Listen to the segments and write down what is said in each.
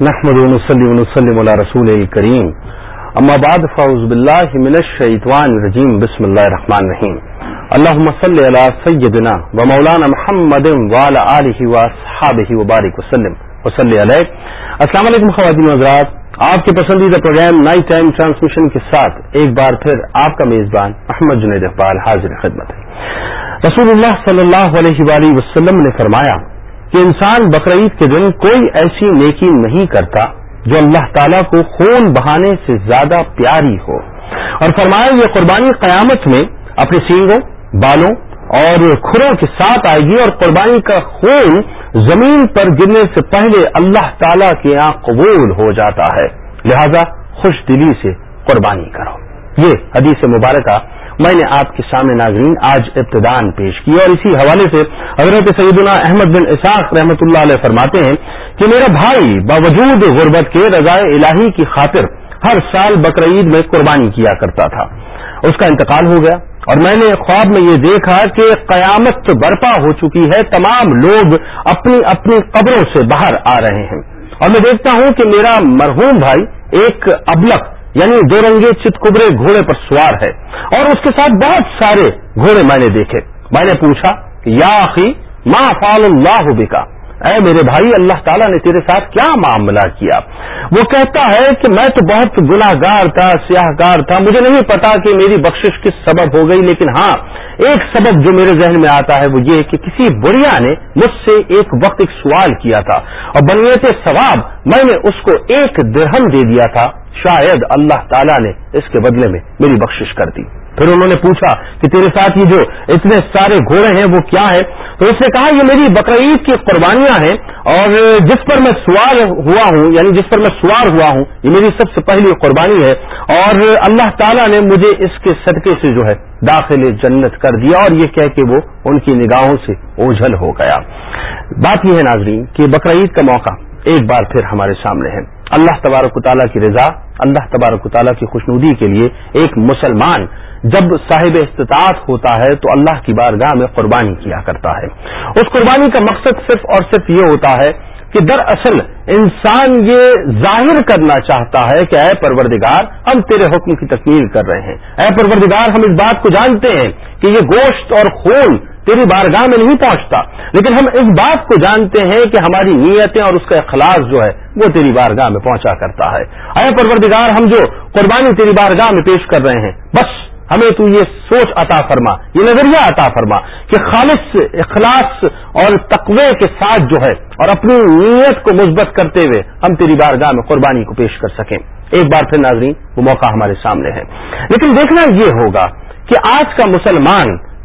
نحمد ونصلي ونسلم على رسول الكريم. اما بعد، فاعوذ بالله من الشيطان الرجيم. بسم الله الرحمن الرحيم. اللهم صل على سيدنا ومولانا محمد وعلى اله واصحابه وبارك وسلم. وصلی علیہ السلام علیکم خواتین حضرات. آپ کے پسندیدہ پروگرام نائٹ ٹائم ٹرانسمیشن کے ساتھ ایک بار پھر آپ کا میزبان محمد جنید اقبال حاضر خدمت ہے۔ رسول اللہ صلی اللہ علیہ وآلہ وسلم نے فرمایا کہ انسان بقرعید کے دن کوئی ایسی نیکی نہیں کرتا جو اللہ تعالیٰ کو خون بہانے سے زیادہ پیاری ہو۔ اور فرمایا، یہ قربانی قیامت میں اپنے سینگوں، بالوں اور کھروں کے ساتھ آئے گی اور قربانی کا خون زمین پر گرنے سے پہلے اللہ تعالی کے یہاں قبول ہو جاتا ہے۔ لہذا خوش دلی سے قربانی کرو۔ یہ حدیث مبارکہ میں نے آپ کے سامنے ناظرین آج ابتدان پیش کی اور اسی حوالے سے حضرت سیدنا احمد بن اساق رحمۃ اللہ علیہ فرماتے ہیں کہ میرا بھائی باوجود غربت کے رضائے الہی کی خاطر ہر سال بقرعید میں قربانی کیا کرتا تھا۔ اس کا انتقال ہو گیا اور میں نے خواب میں یہ دیکھا کہ قیامت برپا ہو چکی ہے، تمام لوگ اپنی اپنی قبروں سے باہر آ رہے ہیں۔ اور میں دیکھتا ہوں کہ میرا مرحوم بھائی ایک ابلک یعنی دو رنگے چت کبرے گھوڑے پر سوار ہے۔ اور اس کے ساتھ بہت سارے گھوڑے میں نے دیکھے۔ میں نے پوچھا یا آخی ما فال اللہ بکا؟ اے میرے بھائی، اللہ تعالیٰ نے تیرے ساتھ کیا معاملہ کیا؟ وہ کہتا ہے کہ میں تو بہت گناہ گار تھا سیاہ گار تھا، مجھے نہیں پتا کہ میری بخشش کس سبب ہو گئی، لیکن ہاں ایک سبب جو میرے ذہن میں آتا ہے وہ یہ کہ کسی بڑھیا نے مجھ سے ایک وقت ایک سوال کیا تھا۔ اور بنیت ثواب میں نے اس کو ایک درہم دے دیا تھا۔ شاید اللہ تعالیٰ نے اس کے بدلے میں میری بخشش کر دی۔ پھر انہوں نے پوچھا کہ تیرے ساتھ یہ جو اتنے سارے گھوڑے ہیں وہ کیا ہے تو اس نے کہا، یہ میری بقرعید کی قربانیاں ہیں اور جس پر میں سوار ہوا ہوں یعنی جس پر میں سوار ہوا ہوں، یہ میری سب سے پہلی قربانی ہے اور اللہ تعالیٰ نے مجھے اس کے صدقے سے جو ہے داخل جنت کر دیا اور یہ کہہ کہ وہ ان کی نگاہوں سے اوجھل ہو گیا۔ بات یہ ہے ناظرین کہ بقرعید کا موقع ایک بار پھر ہمارے سامنے ہے اللہ تبارک و تعالیٰ کی رضا، اللہ تبارک و تعالیٰ کی خوشنودی کے لیے ایک مسلمان جب صاحب استطاعت ہوتا ہے تو اللہ کی بارگاہ میں قربانی کیا کرتا ہے۔ اس قربانی کا مقصد صرف اور صرف یہ ہوتا ہے کہ دراصل انسان یہ ظاہر کرنا چاہتا ہے کہ اے پروردگار، ہم تیرے حکم کی تکمیل کر رہے ہیں۔ اے پروردگار، ہم اس بات کو جانتے ہیں کہ یہ گوشت اور خون تیری بارگاہ میں نہیں پہنچتا۔ لیکن ہم اس بات کو جانتے ہیں کہ ہماری نیتیں اور اس کا اخلاص جو ہے، وہ تیری بارگاہ میں پہنچا کرتا ہے۔ اے پروردگار، ہم جو قربانی تیری بارگاہ میں پیش کر رہے ہیں، بس ہمیں تو یہ سوچ عطا فرما، یہ نظریہ عطا فرما کہ خالص اخلاص اور تقوی کے ساتھ جو ہے اور اپنی نیت کو مثبت کرتے ہوئے ہم تیری بارگاہ میں قربانی کو پیش کر سکیں۔ ایک بار پھر ناظرین، وہ موقع ہمارے سامنے ہے۔ لیکن دیکھنا یہ ہوگا کہ آج کا مسلمان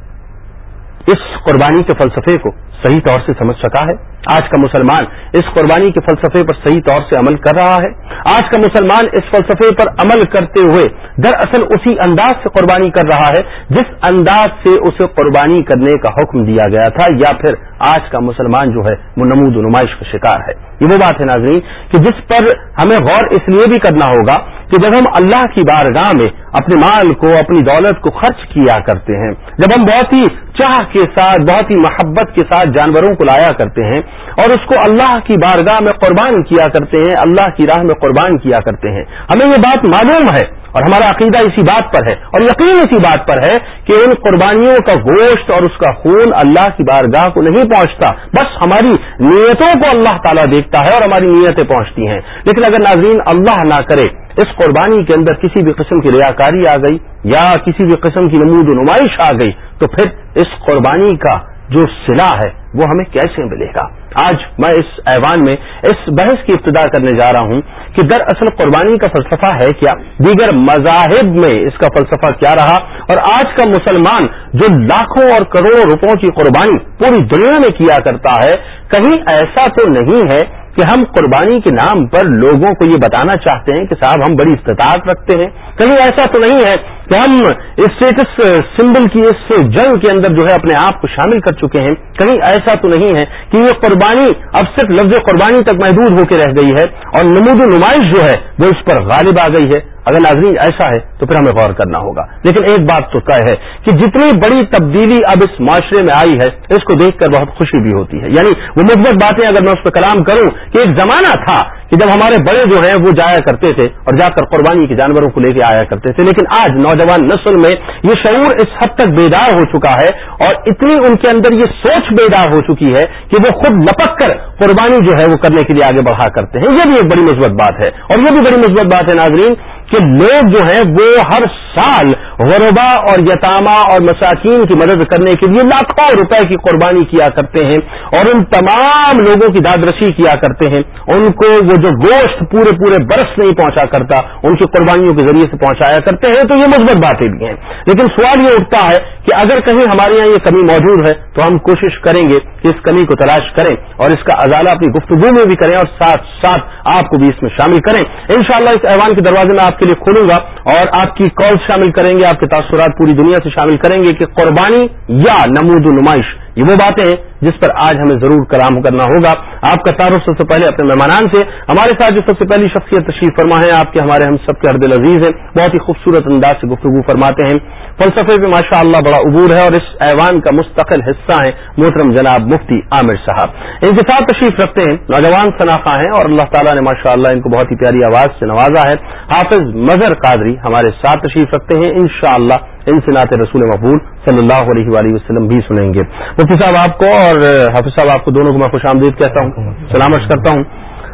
اس قربانی کے فلسفے کو صحیح طور سے سمجھ سکا ہے۔ آج کا مسلمان اس قربانی کے فلسفے پر صحیح طور سے عمل کر رہا ہے۔ آج کا مسلمان اس فلسفے پر عمل کرتے ہوئے دراصل اسی انداز سے قربانی کر رہا ہے جس انداز سے اسے قربانی کرنے کا حکم دیا گیا تھا یا پھر آج کا مسلمان جو ہے وہ نمود و نمائش کا شکار ہے۔ یہ وہ بات ہے ناظرین، کہ جس پر ہمیں غور اس لیے بھی کرنا ہوگا کہ جب ہم اللہ کی بارگاہ میں اپنے مال کو، اپنی دولت کو خرچ کیا کرتے ہیں، جب ہم بہت ہی چاہ کے ساتھ، بہت ہی محبت کے ساتھ جانوروں کو لایا کرتے ہیں اور اس کو اللہ کی بارگاہ میں قربان کیا کرتے ہیں، اللہ کی راہ میں قربان کیا کرتے ہیں۔ ہمیں یہ بات معلوم ہے اور ہمارا عقیدہ اسی بات پر ہے اور یقین اسی بات پر ہے کہ ان قربانیوں کا گوشت اور اس کا خون اللہ کی بارگاہ کو نہیں پہنچتا۔ بس ہماری نیتوں کو اللہ تعالیٰ دیکھتا ہے اور ہماری نیتیں پہنچتی ہیں۔ لیکن اگر ناظرین اللہ نہ کرے، اس قربانی کے اندر کسی بھی قسم کی ریاکاری آ گئی یا کسی بھی قسم کی نمود و نمائش آ گئی، تو پھر اس قربانی کا جو سلا ہے، وہ ہمیں کیسے ملے گا؟ آج میں اس ایوان میں اس بحث کی ابتدا کرنے جا رہا ہوں کہ دراصل قربانی کا فلسفہ ہے کیا؟ دیگر مذاہب میں اس کا فلسفہ کیا رہا؟ اور آج کا مسلمان جو لاکھوں اور کروڑوں روپوں کی قربانی پوری دنیا میں کیا کرتا ہے، کہیں ایسا تو نہیں ہے کہ ہم قربانی کے نام پر لوگوں کو یہ بتانا چاہتے ہیں کہ صاحب ہم بڑی استطاعت رکھتے ہیں۔ کہیں ایسا تو نہیں ہے کہ ہم اسٹیٹس سمبل کی اس جنگ کے اندر جو ہے اپنے آپ کو شامل کر چکے ہیں؟ کہیں ایسا تو نہیں ہے کہ یہ قربانی اب صرف لفظ قربانی تک محدود ہو کے رہ گئی ہے اور نمود و نمائش جو ہے وہ اس پر غالب آ گئی ہے۔ اگر ناظرین ایسا ہے تو پھر ہمیں غور کرنا ہوگا۔ لیکن ایک بات تو طے ہے کہ جتنی بڑی تبدیلی اب اس معاشرے میں آئی ہے، اس کو دیکھ کر بہت خوشی بھی ہوتی ہے۔ یعنی وہ مثبت باتیں اگر میں اس پہ کلام کروں کہ ایک زمانہ تھا کہ جب ہمارے بڑے جو ہیں وہ جایا کرتے تھے اور جا کر قربانی کے جانوروں کو لے کے آیا کرتے تھے، لیکن آج نوجوان نسل میں یہ شعور اس حد تک بیدار ہو چکا ہے اور اتنی ان کے اندر یہ سوچ بیدار ہو چکی ہے کہ وہ خود لپک کر قربانی جو ہے وہ کرنے کے لیے آگے بڑھا کرتے ہیں۔ یہ بھی ایک بڑی مثبت بات ہے اور یہ بھی بڑی مثبت بات ہے ناظرین کہ لوگ جو ہیں وہ ہر سال غربا اور یتامہ اور مساکین کی مدد کرنے کے لیے لاکھوں روپے کی قربانی کیا کرتے ہیں اور ان تمام لوگوں کی دادرسی کیا کرتے ہیں۔ ان کو وہ جو گوشت پورے پورے برس نہیں پہنچا کرتا، ان کی قربانیوں کے ذریعے سے پہنچایا کرتے ہیں، تو یہ مثبت باتیں بھی ہیں۔ لیکن سوال یہ اٹھتا ہے کہ اگر کہیں ہمارے یہاں یہ کمی موجود ہے تو ہم کوشش کریں گے کہ اس کمی کو تلاش کریں اور اس کا ازالہ اپنی گفتگو میں بھی کریں اور ساتھ ساتھ آپ کو بھی اس میں شامل کریں۔ انشاءاللہ اس ایوان کے دروازے میں آپ کے لیے کھولوں گا اور آپ کی کال شامل کریں گے، آپ کے تاثرات پوری دنیا سے شامل کریں گے کہ قربانی یا نمود و نمائش یہ وہ باتیں ہیں جس پر آج ہمیں ضرور کرام کرنا ہوگا۔ آپ کا تعارف سب سے پہلے اپنے مہمانان سے۔ ہمارے ساتھ جو سب سے پہلی شخصیت تشریف فرما ہے، آپ کے ہمارے ہم سب کے حرد عزیز ہیں۔ بہت ہی خوبصورت انداز سے گفتگو فرماتے ہیں۔ فلسفے میں ماشاء اللہ بڑا عبور ہے اور اس ایوان کا مستقل حصہ ہیں محترم جناب مفتی عامر صاحب۔ ان کے ساتھ تشریف رکھتے ہیں، نوجوان شناخہ ہیں اور اللہ تعالیٰ نے ماشاء اللہ ان کو بہت ہی پیاری آواز سے نوازا ہے۔ حافظ مظہر قادری ہمارے ساتھ تشریف رکھتے ہیں، انشاءاللہ ان سے نعت رسول مقبول صلی اللہ علیہ وآلہ وسلم بھی سنیں گے۔ مفتی صاحب آپ کو اور حافظ صاحب آپ کو دونوں کو میں خوش آمدید کہتا ہوں۔ سلامت کرتا ہوں۔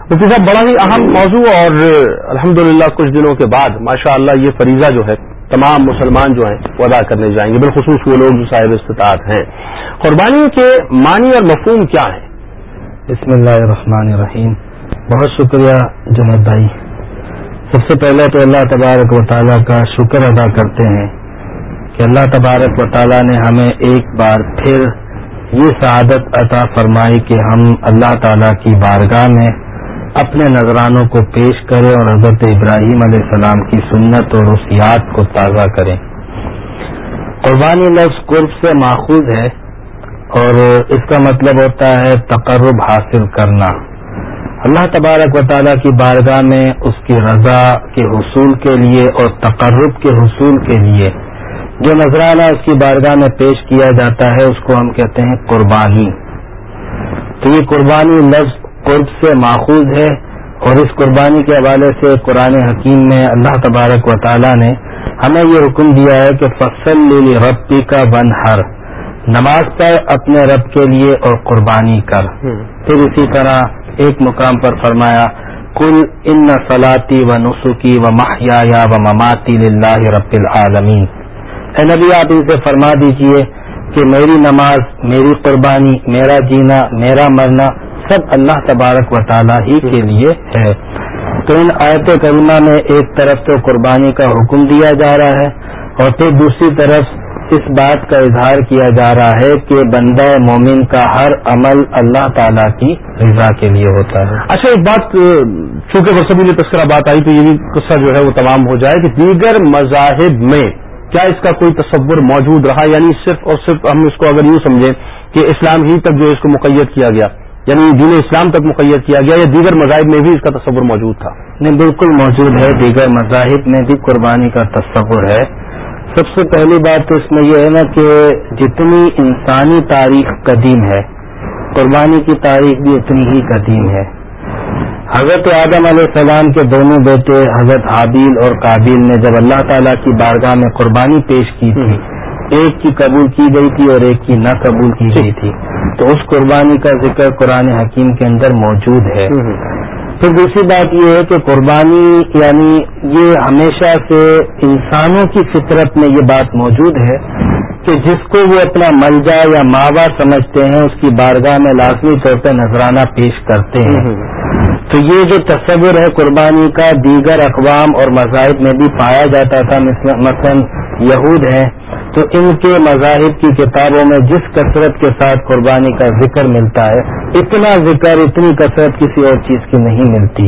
مفتی صاحب، بڑا ہی اہم موضوع اور الحمد کچھ دنوں کے بعد ماشاء اللہ یہ فریضہ جو ہے، تمام مسلمان جو ہیں، وہ ادا کرنے جائیں گے۔ بالخصوص وہ لوگ جو صاحب استطاعت ہیں۔ قربانی کے معنی اور مفہوم کیا ہے بسم اللہ الرحمن الرحیم۔ بہت شکریہ جنید بھائی۔ سب سے پہلے تو اللہ تبارک و تعالیٰ کا شکر ادا کرتے ہیں۔ کہ اللہ تبارک و تعالیٰ نے ہمیں ایک بار پھر یہ سعادت عطا فرمائی کہ ہم اللہ تعالیٰ کی بارگاہ میں اپنے نذرانوں کو پیش کریں اور حضرت ابراہیم علیہ السلام کی سنت اور اس یاد کو تازہ کریں۔ قربانی لفظ قرب سے ماخوذ ہے اور اس کا مطلب ہوتا ہے تقرب حاصل کرنا۔ اللہ تبارک و تعالیٰ کی بارگاہ میں اس کی رضا کے حصول کے لیے اور تقرب کے حصول کے لیے جو نذرانہ اس کی بارگاہ میں پیش کیا جاتا ہے اس کو ہم کہتے ہیں قربانی۔ تو یہ قربانی لفظ قرب سے ماخوذ ہے اور اس قربانی کے حوالے سے قرآن حکیم میں اللہ تبارک و تعالی نے ہمیں یہ حکم دیا ہے کہ فصل ربی کا بن ہر نماز پڑھ اپنے رب کے لیے اور قربانی کر۔ پھر اسی طرح ایک مقام پر فرمایا کل ان سلاتی و نسخی و ماہیا و مماتی رب العالمین اے نبی، آپ ان سے فرما دیجیے کہ میری نماز، میری قربانی، میرا جینا، میرا مرنا سب اللہ تبارک و تعالیٰ ہی کے لیے ہے۔ تو ان آیت کریمہ میں ایک طرف تو قربانی کا حکم دیا جا رہا ہے اور پھر دوسری طرف اس بات کا اظہار کیا جا رہا ہے کہ بندہ مومن کا ہر عمل اللہ تعالیٰ کی رضا کے لیے ہوتا ہے۔ اچھا ایک بات، چونکہ وسبی تذکرہ بات آئی تو یہ بھی قصہ جو ہے وہ تمام ہو جائے کہ دیگر مذاہب میں کیا اس کا کوئی تصور موجود رہا؟ یعنی صرف اور صرف ہم اس کو اگر یوں سمجھیں کہ اسلام ہی تک جو اس کو مقید کیا گیا یعنی دین اسلام تک مقید کیا گیا یا دیگر مذاہب میں بھی اس کا تصور موجود تھا؟ نہیں، بالکل موجود ہے۔ دیگر مذاہب میں بھی قربانی کا تصور ہے۔ سب سے پہلی بات تو اس میں یہ ہے نا کہ جتنی انسانی تاریخ قدیم ہے، قربانی کی تاریخ بھی اتنی ہی قدیم ہے۔ حضرت آدم علیہ السلام کے دونوں بیٹے حضرت عابیل اور قابل نے جب اللہ تعالیٰ کی بارگاہ میں قربانی پیش کی تھی، ایک کی قبول کی گئی تھی اور ایک کی نہ قبول کی گئی تھی۔ تو اس قربانی کا ذکر قرآن حکیم کے اندر موجود ہے۔ پھر دوسری بات یہ ہے کہ قربانی یعنی یہ ہمیشہ سے انسانوں کی فطرت میں یہ بات موجود ہے کہ جس کو وہ اپنا ملجا یا ماوا سمجھتے ہیں، اس کی بارگاہ میں لازمی طور پہ نذرانہ پیش کرتے ہیں۔ تو یہ جو تصور ہے قربانی کا دیگر اقوام اور مذاہب میں بھی پایا جاتا تھا مثلا یہود ہیں تو ان کے مذاہب کی کتابوں میں جس کثرت کے ساتھ قربانی کا ذکر ملتا ہے اتنا ذکر اتنی کثرت کسی اور چیز کی نہیں ملتی۔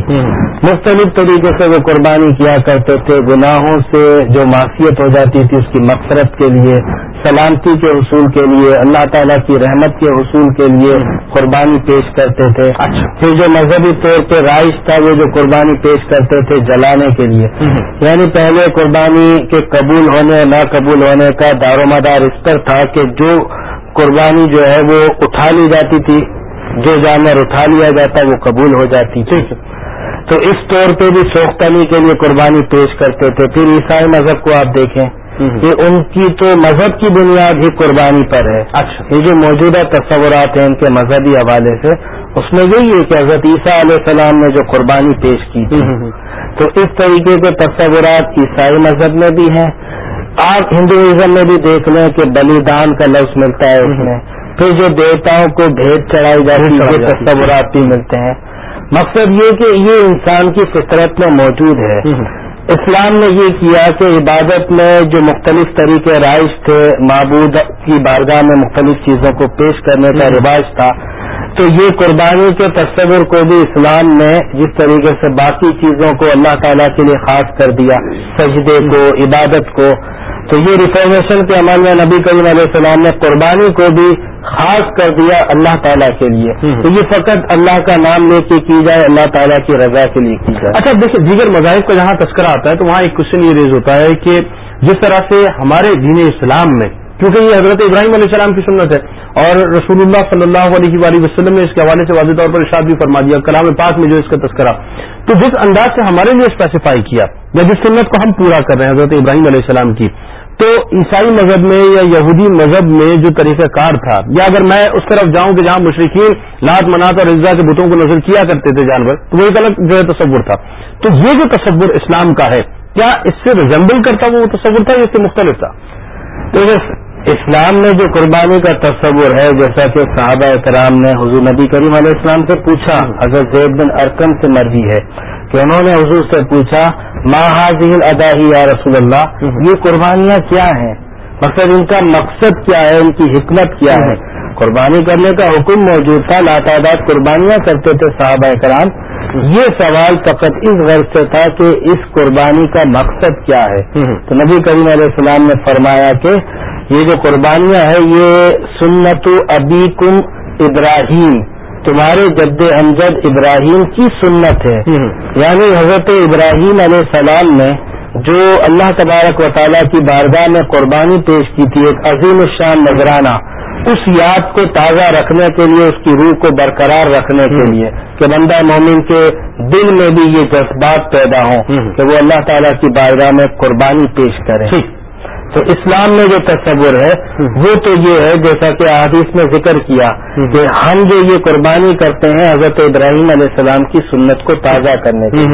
مختلف طریقے سے وہ قربانی کیا کرتے تھے گناہوں سے جو معافیت ہو جاتی تھی اس کی مقصرت کے لیے۔ سلامتی کے حصول کے لیے اللہ تعالیٰ کی رحمت کے حصول کے لیے قربانی پیش کرتے تھے۔ اچھا۔ پھر جو مذہبی طور پہ رائج تھا وہ جو قربانی پیش کرتے تھے جلانے کے لیے۔ یعنی پہلے قربانی کے قبول ہونے نہ قبول ہونے کا دار و مدار اس پر تھا کہ جو قربانی جو ہے وہ اٹھا لی جاتی تھی جو جانور اٹھا لیا جاتا وہ قبول ہو جاتی تھی۔ تو اس طور پہ بھی سوختنی کے لیے قربانی پیش کرتے تھے۔ پھر عیسائی مذہب کو آپ دیکھیں۔ کہ ان کی تو مذہب کی بنیاد ہی قربانی پر ہے۔ اچھا۔ یہ جو موجودہ تصورات ہیں ان کے مذہبی حوالے سے اس میں یہی ہے کہ حضرت عیسیٰ علیہ السلام نے جو قربانی پیش کی تھی تو اس طریقے کے تصورات عیسائی مذہب میں بھی ہیں۔ آپ ہندوازم میں بھی دیکھ لیں کہ بلیدان کا لفظ ملتا ہے اس میں۔ پھر جو دیوتاؤں کو بھیٹ چڑھائی جاتی ہے یہ تصورات بھی ملتے ہیں۔ مقصد یہ کہ یہ انسان کی فطرت میں موجود ہے۔ اسلام نے یہ کیا کہ عبادت میں جو مختلف طریقے رائج تھے معبود کی بارگاہ میں مختلف چیزوں کو پیش کرنے کا رواج تھا تو یہ قربانی کے تصور کو بھی اسلام نے جس طریقے سے باقی چیزوں کو اللہ تعالیٰ کے لیے خاص کر دیا سجدے کو عبادت کو۔ تو یہ ریفارمیشن کے عمل میں نبی کریم علیہ السلام نے قربانی کو بھی خاص کر دیا اللہ تعالیٰ کے لیے۔ تو یہ فقط اللہ کا نام لے کے کی جائے اللہ تعالیٰ کی رضا کے لیے کی جائے۔ اچھا دیکھیے دیگر مذاہب کا جہاں تذکرہ آتا ہے تو وہاں ایک کوشچن یہ ریز ہوتا ہے کہ جس طرح سے ہمارے دین اسلام میں کیونکہ یہ حضرت ابراہیم علیہ السلام کی سنت ہے اور رسول اللہ صلی اللہ علیہ وآلہ وسلم نے اس کے حوالے سے واضح طور پر ارشاد بھی فرما دیا کلام پاک میں جو اس کا تذکرہ۔ تو جس انداز سے ہمارے لیے اسپیسیفائی کیا یا جس سنت کو ہم پورا کر رہے ہیں حضرت ابراہیم علیہ السلام کی تو عیسائی مذہب میں یا یہودی مذہب میں جو طریقہ کار تھا، یا اگر میں اس طرف جاؤں کہ جہاں مشرقین لات منات اور رضا کے بتوں کو نظر کیا کرتے تھے جانور، تو وہ ایک الگ جو ہے تصور تھا۔ تو یہ جو تصور اسلام کا ہے، کیا اس سے ریزمبل کرتا وہ تصور تھا یا اس سے مختلف تھا؟ تو اسلام میں جو قربانی کا تصور ہے جیسا کہ صحابہ کرام نے حضور نبی کریم علیہ السلام سے پوچھا حضرت زید بن ارکن سے مرضی ہے کہ انہوں نے حضور سے پوچھا ما حاضل ادا ہی یا رسول اللہ؟ یہ قربانیاں کیا ہیں؟ مقصد ان کا مقصد کیا ہے؟ ان کی حکمت کیا ہے؟ قربانی کرنے کا حکم موجود تھا لاتعداد قربانیاں کرتے تھے صحابہ کرام یہ سوال فقط اس غرض سے تھا کہ اس قربانی کا مقصد کیا ہے؟ تو نبی کریم علیہ السلام نے فرمایا کہ یہ جو قربانیاں ہیں یہ سنت ابی کم ابراہیم۔ تمہارے جد امجد ابراہیم کی سنت ہے۔ یعنی حضرت ابراہیم علیہ السلام نے جو اللہ تبارک و تعالیٰ کی بارگاہ میں قربانی پیش کی تھی ایک عظیم الشان نذرانہ اس یاد کو تازہ رکھنے کے لیے اس کی روح کو برقرار رکھنے کے لیے کہ بندہ مومن کے دل میں بھی یہ جذبات پیدا ہوں کہ وہ اللہ تعالیٰ کی بارگاہ میں قربانی پیش کرے۔ تو اسلام میں جو تصور ہے، وہ تو یہ ہے، جیسا کہ حادث میں ذکر کیا کہ ہم جو یہ قربانی کرتے ہیں حضرت ابراہیم علیہ السلام کی سنت کو تازہ کرنے کی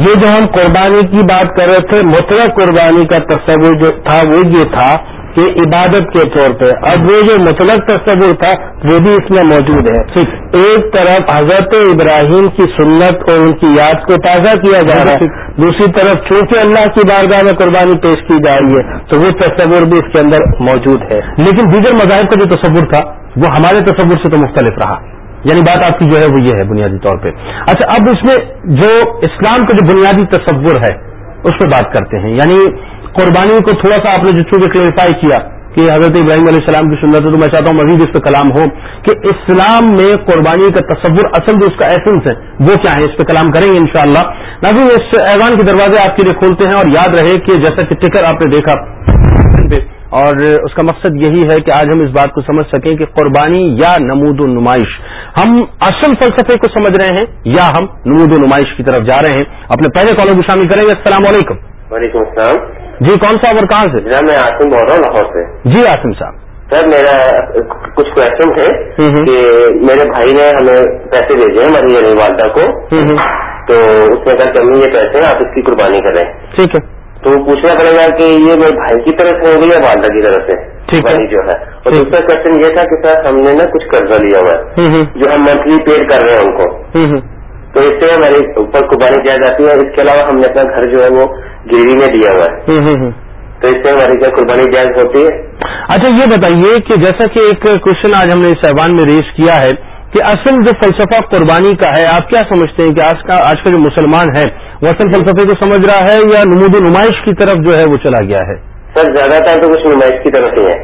یہ جو ہم قربانی کی بات کر رہے تھے، مطلق قربانی کا تصور جو تھا، وہ یہ تھا کہ عبادت کے طور پہ۔ اب وہ جو مطلق تصور تھا وہ بھی اس میں موجود ہے۔ ایک طرف حضرت ابراہیم کی سنت اور ان کی یاد کو تازہ کیا جا رہا ہے دوسری طرف چونکہ اللہ کی بارگاہ میں قربانی پیش کی جا رہی ہے تو وہ تصور بھی اس کے اندر موجود ہے۔ لیکن دیگر مذاہب کا جو تصور تھا وہ ہمارے تصور سے تو مختلف رہا۔ یعنی بات آپ کی جو ہے وہ یہ ہے بنیادی طور پہ۔ اچھا اب اس میں جو اسلام کا جو بنیادی تصور ہے اس پہ بات کرتے ہیں۔ یعنی قربانی کو تھوڑا سا آپ نے جو چونکہ کلیریفائی کیا کہ حضرت ابراہیم علیہ السلام کی سنت ہے، تو میں چاہتا ہوں مزید اس پہ کلام ہو کہ اسلام میں قربانی کا تصور اصل جو اس کا ایسنس ہے، وہ کیا ہے؟ اس پہ کلام کریں گے انشاءاللہ۔ شاء اللہ اس ایوان کے دروازے آپ کے لیے کھولتے ہیں اور یاد رہے کہ جیسا کہ ٹکر آپ نے دیکھا۔ اور اس کا مقصد یہی ہے کہ آج ہم اس بات کو سمجھ سکیں کہ قربانی یا نمود و نمائش ہم اصل فلسفے کو سمجھ رہے ہیں یا ہم نمود و نمائش کی طرف جا رہے ہیں۔ اپنے پہلے کالوں کو شامل کریں گے۔ السلام علیکم۔ وعلیکم السلام۔ جی کون صاحب اور کہاں سے؟ جناب میں آسم بول رہا ہوں لاہور سے۔ جی آسم صاحب۔ سر میرا کچھ کوشچن ہے کہ میرے بھائی نے ہمیں پیسے بھیجے ہیں ہماری یعنی والدہ کو۔ تو اس نے کہا کہ امی یہ پیسے آپ اس کی قربانی کریں۔ ٹھیک ہے۔ تو پوچھنا پڑے گا کہ یہ میرے بھائی کی طرف سے ہوگی یا والدہ کی طرف سے۔ قربانی جو ہے۔ اور دوسرا کوشچن یہ تھا کہ سر ہم نے نا کچھ قرضہ لیا ہوا ہے جو ہم منتھلی پیڈ کر رہے ہیں ان کو۔ تو اس سے ہماری اوپر قربانی کیا جاتی ہے اس کے علاوہ ہم نے اپنا گھر جو ہے وہ گروی میں دیا ہوا ہے۔ تو اس سے ہماری کیا قربانی جائز ہوتی ہے؟ اچھا یہ بتائیے کہ جیسا کہ ایک کوشچن آج ہم نے اس ایوان میں ریز کیا ہے کہ اصل جو فلسفہ قربانی کا ہے آپ کیا سمجھتے ہیں کہ آج کا آج کا جو مسلمان ہے وہ اصل فلسفے کو سمجھ رہا ہے یا نمود و نمائش کی طرف جو ہے وہ چلا گیا ہے؟ سر زیادہ تر تو کچھ نمائش کی طرف ہی ہے۔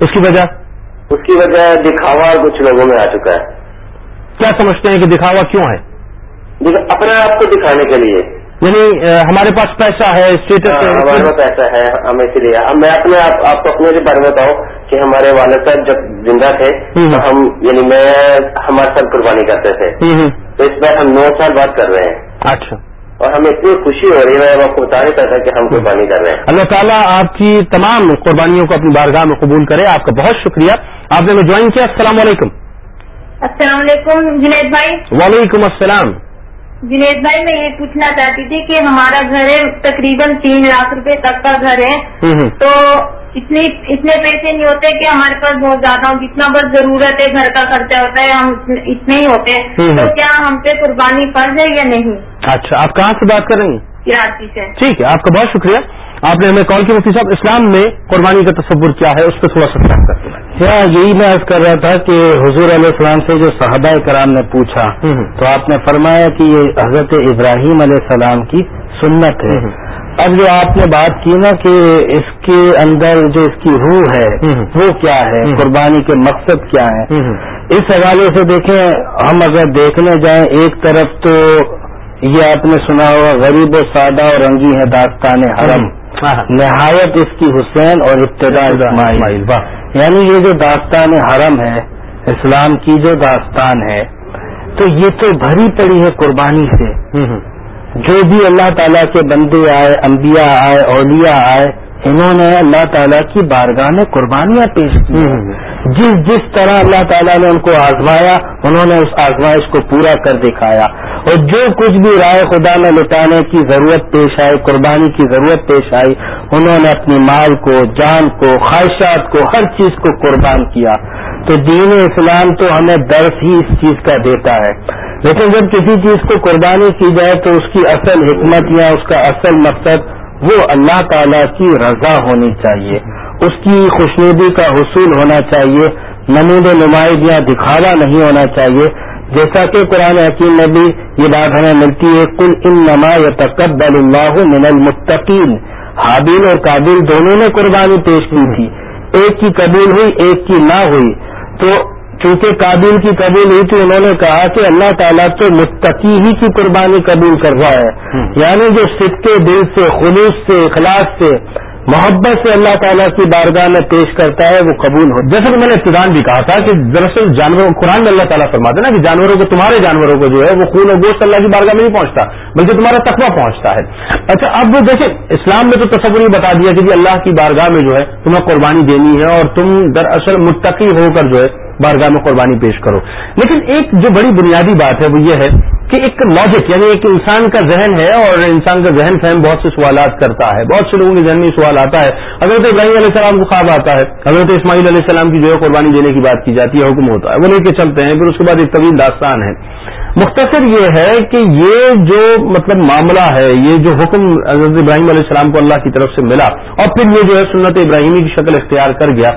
اس کی وجہ؟ اس کی وجہ دکھاوا کچھ لوگوں میں آ چکا ہے۔ کیا سمجھتے ہیں کہ دکھاوا کیوں ہے؟ اپنے آپ کو دکھانے کے لیے۔ یعنی ہمارے پاس پیسہ ہے اسٹیٹس ہاں، ہمارے پاس پیسہ ہے ہم اسی لیے میں اپنے آپ کو اپنے بارے میں بتاؤں کہ ہمارے والد صاحب جب زندہ تھے تو ہم یعنی میں ہمارے ساتھ قربانی کرتے تھے۔ تو اس بار ہم نو سال بعد کر رہے ہیں۔ اچھا۔ اور ہمیں اتنی خوشی ہو رہی ہے میں آپ کو بتا نہیں سکتا کہ ہم قربانی کر رہے ہیں۔ اللہ تعالیٰ آپ کی تمام قربانیوں کو اپنی بارگاہ میں قبول کرے۔ آپ کا بہت شکریہ۔ آپ نے جوائن کیا السلام علیکم۔ السلام علیکم جنید بھائی۔ وعلیکم السلام۔ جنید بھائی میں یہ پوچھنا چاہتی تھی کہ ہمارا گھر ہے تقریباً تین لاکھ روپے تک کا گھر ہے۔ تو اتنے اتنے پیسے نہیں ہوتے کہ ہمارے پاس بہت زیادہ جتنا بس ضرورت ہے گھر کا خرچہ ہوتا ہے ہم اتنے ہی ہوتے ہیں۔ تو کیا ہم پہ قربانی فرض ہے یا نہیں؟ اچھا آپ کہاں سے بات کر رہی ہیں؟ کراچی سے۔ ٹھیک ہے آپ کا بہت شکریہ۔ آپ نے ہمیں کال کی مفتی صاحب اسلام میں قربانی کا تصور کیا ہے؟ اس پہ تھوڑا سا کرتے ہیں۔ یہی میں عرض کر رہا تھا کہ حضور علیہ السلام سے جو صحابہ کرام نے پوچھا تو آپ نے فرمایا کہ یہ حضرت ابراہیم علیہ السلام کی سنت ہے۔ اب جو آپ نے بات کی نا کہ اس کے اندر جو اس کی روح ہے وہ کیا ہے؟ قربانی کے مقصد کیا ہے اس حوالے سے دیکھیں ہم اگر دیکھنے جائیں ایک طرف تو یہ آپ نے سنا ہوا غریب و سادہ اور رنگی ہے داستان حرم۔ نہایت اس کی حسین اور ابتدا اسماعیل۔ یعنی یہ جو داستان حرم ہے اسلام کی جو داستان ہے تو یہ تو بھری پڑی ہے قربانی سے۔ جو بھی اللہ تعالیٰ کے بندے آئے انبیاء آئے اولیاء آئے انہوں نے اللہ تعالیٰ کی بارگاہ میں قربانیاں پیش کی جس جس طرح اللہ تعالیٰ نے ان کو آزمایا انہوں نے اس آزمائش کو پورا کر دکھایا۔ اور جو کچھ بھی رائے خدا میں لٹانے کی ضرورت پیش آئی قربانی کی ضرورت پیش آئی انہوں نے اپنی مال کو جان کو خواہشات کو ہر چیز کو قربان کیا۔ تو دین اسلام تو ہمیں درس ہی اس چیز کا دیتا ہے۔ لیکن جب کسی چیز کو قربانی کی جائے تو اس کی اصل حکمت یا اس کا اصل مقصد وہ اللہ تعالی کی رضا ہونی چاہیے، اس کی خوشنودی کا حصول ہونا چاہیے، نمود نمائش یا دکھاوا نہیں ہونا چاہیے۔ جیسا کہ قرآن حکیم میں بھی یہ بات ہمیں ملتی ہے کل ان نما یا تقبل اللہ من المتقین۔ حابیل اور قابل دونوں نے قربانی پیش کی تھی۔ ایک کی قبول ہوئی، ایک کی نہ ہوئی۔ تو چونکہ قابل کی قبول ہوئی تھی انہوں نے کہا کہ اللہ تعالیٰ تو متقی ہی کی قربانی قبول کر رہا ہے۔ یعنی جو سکے دل سے خلوص سے اخلاص سے محبت سے اللہ تعالیٰ کی بارگاہ میں پیش کرتا ہے وہ قبول ہو جیسا کہ میں نے ابتدان بھی کہا تھا کہ دراصل جانوروں قرآن میں اللہ تعالیٰ فرماتے نا کہ جانوروں کو تمہارے جانوروں کو جو ہے وہ خون و گوشت اللہ کی بارگاہ میں نہیں پہنچتا بلکہ تمہارا تقوی پہنچتا ہے۔ اچھا اب دیکھیں اسلام میں تو تصور یہ بتا دیا کہ اللہ کی بارگاہ میں جو ہے تمہیں قربانی دینی ہے اور تم دراصل متقی ہو کر جو ہے بارگاہ میں قربانی پیش کرو۔ لیکن ایک جو بڑی بنیادی بات ہے وہ یہ ہے کہ ایک لاجک یعنی ایک انسان کا ذہن ہے اور انسان کا ذہن فہم بہت سے سوالات کرتا ہے۔ بہت سے لوگوں کے ذہن میں سوال آتا ہے، حضرت ابراہیم علیہ السلام کو خواب آتا ہے۔ حضرت اسماعیل علیہ السلام کی جو ہے قربانی دینے کی بات کی جاتی ہے، حکم ہوتا ہے۔ وہ لے کے چلتے ہیں، پھر اس کے بعد ایک طویل داستان ہے۔ مختصر یہ ہے کہ یہ جو مطلب معاملہ ہے، یہ جو حکم حضرت ابراہیم علیہ السلام کو اللہ کی طرف سے ملا، اور پھر یہ جو ہے سنت ابراہیمی کی شکل اختیار کر گیا،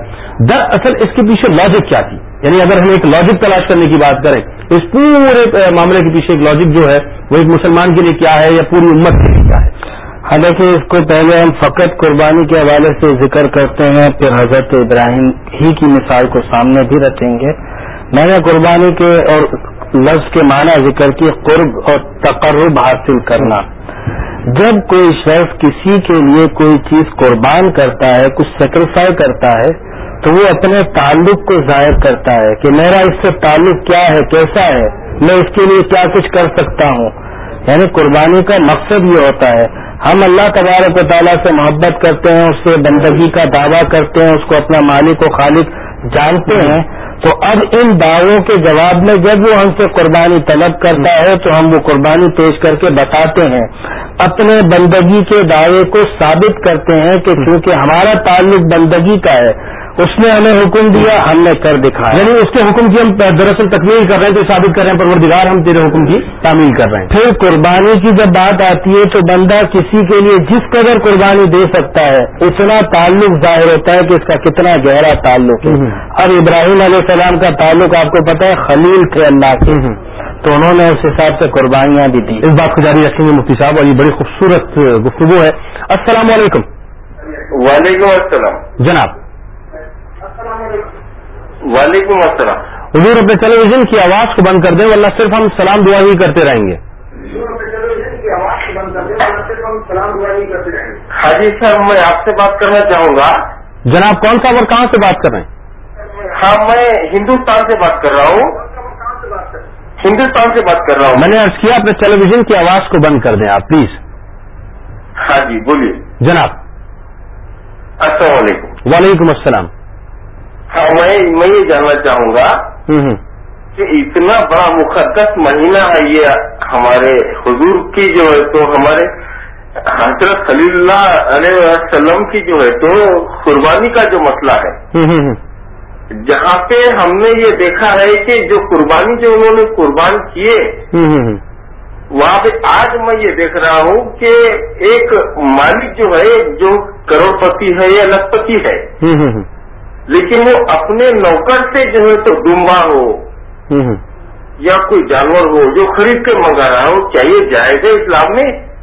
دراصل اس کے پیچھے لاجک کیا تھی؟ یعنی اگر ہم ایک لاجک تلاش کرنے کی بات کریں تو اس پورے معاملے کے پیچھے ایک لاجک جو ہے، وہ ایک مسلمان کے لیے کیا ہے یا پوری امت کے لیے کیا ہے؟ حالانکہ اس کو پہلے ہم فقط قربانی کے حوالے سے ذکر کرتے ہیں، پھر حضرت ابراہیم ہی کی مثال کو سامنے بھی رکھیں گے۔ میں نے قربانی کے اور لفظ کے معنی ذکر کی قرب اور تقرب حاصل کرنا۔ جب کوئی شخص کسی کے لیے کوئی چیز قربان کرتا ہے، کچھ سیکریفائی کرتا ہے، تو وہ اپنے تعلق کو ظاہر کرتا ہے کہ میرا اس سے تعلق کیا ہے، کیسا ہے؟ میں اس کے لیے کیا کچھ کر سکتا ہوں؟ یعنی قربانی کا مقصد یہ ہوتا ہے۔ ہم اللہ تبارک و تعالیٰ سے محبت کرتے ہیں، اس سے بندگی کا دعویٰ کرتے ہیں، اس کو اپنا مالک و خالق جانتے ہیں تو اب ان دعووں کے جواب میں جب وہ ہم سے قربانی طلب کرتا ہے تو ہم وہ قربانی پیش کر کے بتاتے ہیں۔ اپنے بندگی کے دعوے کو ثابت کرتے ہیں کہ کیونکہ ہمارا تعلق بندگی کا ہے اس نے ہمیں حکم دیا ہم نے کر دکھایا۔ یعنی اس کے حکم کی ہم دراصل تکمیل کر رہے ہیں تو ثابت کر رہے ہیں پروردگار ہم تیرے حکم کی تعمیل کر رہے ہیں۔ پھر قربانی کی جب بات آتی ہے تو بندہ کسی کے لیے جس قدر قربانی دے سکتا ہے اتنا تعلق ظاہر ہوتا ہے کہ اس کا کتنا گہرا تعلق ہے۔ اب ابراہیم علیہ السلام کا تعلق آپ کو پتا ہے خلیل تھے اللہ کے۔ تو انہوں نے اس حساب سے قربانیاں بھی دی اس بات کو جاری رکھیں گے مفتی صاحب اور یہ بڑی خوبصورت گفتگو ہے۔ السلام علیکم۔ وعلیکم السلام۔ حضور اپنے ٹیلی ویژن کی آواز کو بند کر دیں ورنہ صرف ہم سلام دعا ہی کرتے رہیں گے۔ حاجی صاحب میں آپ سے بات کرنا چاہوں گا۔ جناب کون سا اور کہاں سے بات کر رہے ہیں؟ ہاں میں ہندوستان سے بات کر رہا ہوں۔ ہندوستان سے بات کر رہا ہوں۔ میں نے عرض کیا اپنے ٹیلی ویژن کی آواز کو بند کر دیں آپ پلیز ہاں جی بولیے۔ جناب۔ السلام علیکم۔ وعلیکم السلام۔ ہاں، میں میں یہ جاننا چاہوں گا کہ اتنا بڑا مقدس مہینہ ہے یہ ہمارے حضور کی جو ہے تو ہمارے حضرت صلی اللہ علیہ وسلم کی جو ہے تو قربانی کا جو مسئلہ ہے۔ جہاں پہ ہم نے یہ دیکھا ہے کہ جو قربانی جو انہوں نے قربان کیے وہاں پہ آج میں یہ دیکھ رہا ہوں کہ ایک مالک جو ہے جو کروڑ پتی ہے یا لکھپتی ہے لیکن وہ اپنے نوکر سے جو ہے تو ڈمبا ہو یا کوئی جانور ہو جو خرید کے منگا رہا ہو چاہیے جائے گا اسلام میں؟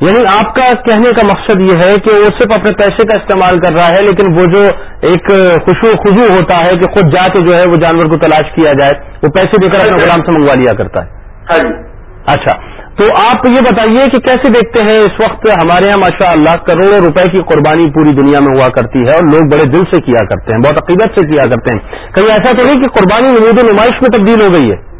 یعنی آپ کا کہنے کا مقصد یہ ہے کہ وہ صرف اپنے پیسے کا استعمال کر رہا ہے لیکن وہ جو ایک خوشو خوشو ہوتا ہے کہ خود جا کے جو ہے وہ جانور کو تلاش کیا جائے وہ پیسے دے کر اپنے اچھا۔ غلام سے منگوا لیا کرتا ہے۔ ہاں جی۔ اچھا تو آپ یہ بتائیے کہ کیسے دیکھتے ہیں اس وقت ہمارے یہاں ماشاء اللہ کروڑوں روپے کی قربانی پوری دنیا میں ہوا کرتی ہے اور لوگ بڑے دل سے کیا کرتے ہیں بہت عقیدت سے کیا کرتے ہیں۔ کہیں ایسا تو نہیں کہ قربانی نمود نمائش میں تبدیل ہو گئی ہے؟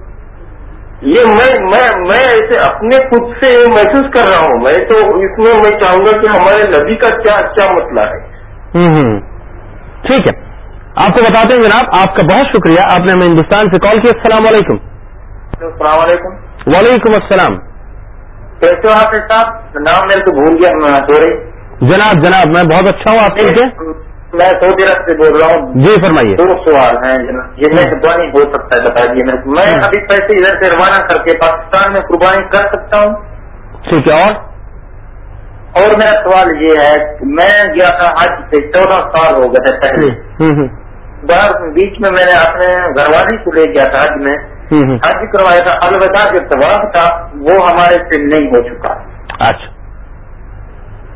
یہ میں میں اسے اپنے خود سے محسوس کر رہا ہوں۔ میں تو اس میں میں چاہوں گا کہ ہمارے نبی کا کیا کیا مسئلہ ہے۔ ٹھیک ہے۔ آپ کو بتاتے ہیں جناب آپ کا بہت شکریہ آپ نے ہمیں ہندوستان سے کال کیا السلام علیکم۔ السلام علیکم۔ وعلیکم السلام۔ کیسے ہو آپ صاحب نام میرے کو بھول گیا جناب جناب میں بہت اچھا ہوں آپ کے میں دو عرب سے بول رہا ہوں۔ جی فرمائیے۔ دو سوال ہیں جناب۔ یہ ہاں۔ میں قربانی ہو سکتا ہے بتا دیجیے میں ہاں۔ ابھی پیسے ادھر سے روانہ کر کے پاکستان میں قربانی کر سکتا ہوں۔ ٹھیک ہے اور؟ اور میرا سوال یہ ہے میں گیا تھا آج سے چودہ سال ہو گئے تھے پہلے۔ ہاں۔ بیچ میں میں نے اپنے گھر والی کو لے گیا تھا آج میں۔ حج کروایا تھا۔ الوداع جو طواف تھا وہ ہمارے سے نہیں ہو چکا۔ اچھا۔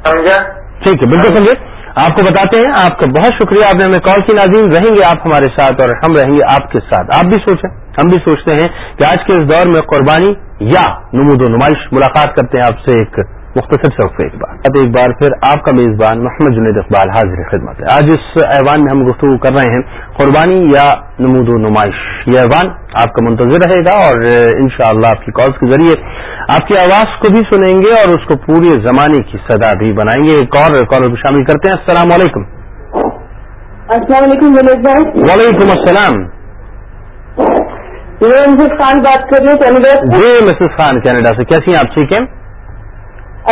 سمجھا؟ ٹھیک ہے بالکل سمجھے۔ آپ کو بتاتے ہیں آپ کا بہت شکریہ۔ آپ نے ہمیں کال کی ناظرین رہیں گے آپ ہمارے ساتھ اور ہم رہیں گے آپ کے ساتھ۔ آپ بھی سوچیں ہم بھی سوچتے ہیں کہ آج کے اس دور میں قربانی یا نمود و نمائش ملاقات کرتے ہیں آپ سے ایک مختصر شوق سے ایک بار۔ اب ایک بار پھر آپ کا میزبان محمد جنید اقبال حاضر خدمت ہے۔ آج اس ایوان میں ہم گفتگو کر رہے ہیں قربانی یا نمود و نمائش؟ یہ ایوان آپ کا منتظر رہے گا اور انشاءاللہ آپ کی کالز کے ذریعے آپ کی آواز کو بھی سنیں گے اور اس کو پورے زمانے کی صدا بھی بنائیں گے۔ ایک اور کالر کو شامل کرتے ہیں۔ السلام علیکم۔ السلام علیکم وعلیکم السلام۔ خان بات کر رہے ہیں کینیڈا جی مسز خان کینیڈا سے۔ کیسی ہیں؟ آپ ٹھیک ہیں؟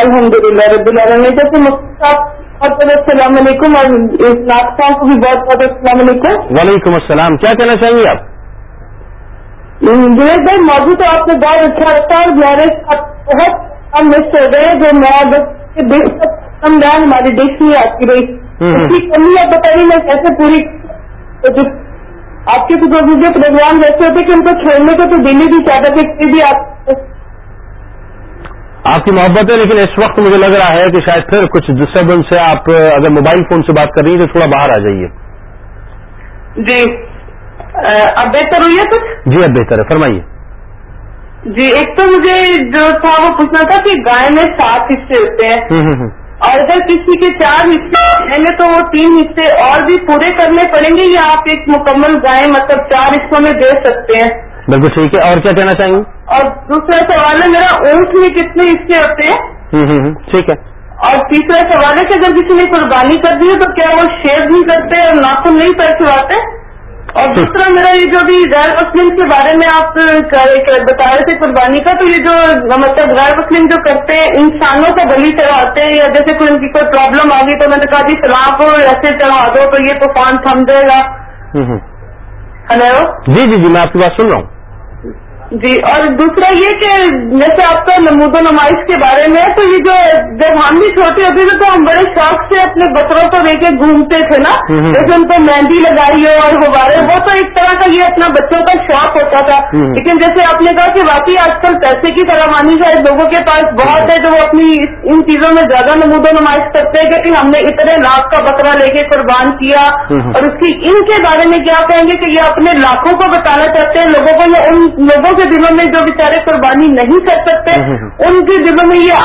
الحمد للہ رب العالمین۔ جیسے مفتی بہت بہت السلام علیکم اور اسلام کو بھی بہت بہت السلام علیکم۔ وعلیکم السلام۔ کیا کہنا چاہیں گے آپ؟ جنید بھائی موضوع تو آپ نے بہت اچھا رکھا اور میرے بہت کم مس ہو گئے جو نیا ڈش کم رہا ہماری ڈش نہیں آتی رہی۔ اس کی کمی آپ بتائیے میں کیسے پوری آپ کے تو جو مجھے پروگرام ویسے ہوتے کہ ان کو چھوڑنے کو تو دل ہی نہیں چاہتا کہ بھی آپ آپ کی محبت ہے لیکن اس وقت مجھے لگ رہا ہے کہ شاید پھر کچھ ڈسٹربنس ہے آپ اگر موبائل فون سے بات کر رہی ہیں تو تھوڑا باہر آ جائیے۔ جی اب بہتر ہوئی ہے کچھ؟ جی اب بہتر ہے۔ فرمائیے۔ جی ایک تو مجھے جو تھا وہ پوچھنا تھا کہ گائے میں سات حصے ہوتے ہیں۔ اور اگر کسی کے چار حصے ہیں تو وہ تین حصے اور بھی پورے کرنے پڑیں گے یا آپ ایک مکمل گائے مطلب چار حصوں میں دے سکتے ہیں؟ بالکل ٹھیک ہے اور کیا کہنا چاہیں گے؟ اور دوسرا سوال ہے میرا اونٹ میں کتنے حصے ہوتے ہیں؟ ٹھیک ہے۔ اور تیسرا سوال ہے کہ اگر کسی نے قربانی کر دی ہے تو کیا وہ شیئر نہیں کرتے اور ناخن نہیں پرسواتے؟ اور دوسرا میرا یہ جو بھی غیر مسلم کے بارے میں آپ بتا رہے تھے قربانی کا تو یہ جو مطلب غیر مسلم جو کرتے ہیں انسانوں کو بلی چڑھاتے ہیں یا جیسے کوئی ان کی کوئی پرابلم آ گئی تو میں نے کہا جی سلام کو ایسے چڑھا دو تو یہ طوفان تھم جائے گا۔ ہلو جی جی جی میں آپ کی بات سن رہا ہوں۔ جی اور دوسرا یہ کہ جیسے آپ کا نمود و نمائش کے بارے میں تو یہ جو جب ہم بھی چھوٹے ہوتے تھے تو ہم بڑے شوق سے اپنے بچوں کو لے کے گھومتے تھے نا۔ جیسے ان کو مہندی لگائی ہو اور غبارے وہ تو ایک طرح کا یہ اپنا بچوں کا شوق ہوتا تھا۔ لیکن جیسے آپ نے کہا کہ واقعی آج کل پیسے کی فراوانی ہے لوگوں کے پاس بہت ہے جو وہ اپنی ان چیزوں میں زیادہ نمود و نمائش کرتے ہیں کہ ہم نے اتنے لاکھ کا بکرا لے کے قربان کیا۔ اور اس کی ان کے بارے میں کیا کہیں گے کہ یہ اپنے لاکھوں کو بتانا چاہتے ہیں لوگوں کو ان لوگوں کے دلوں میں جو بیچارے قربانی نہیں کر سکتے ان کے دلوں میں یہ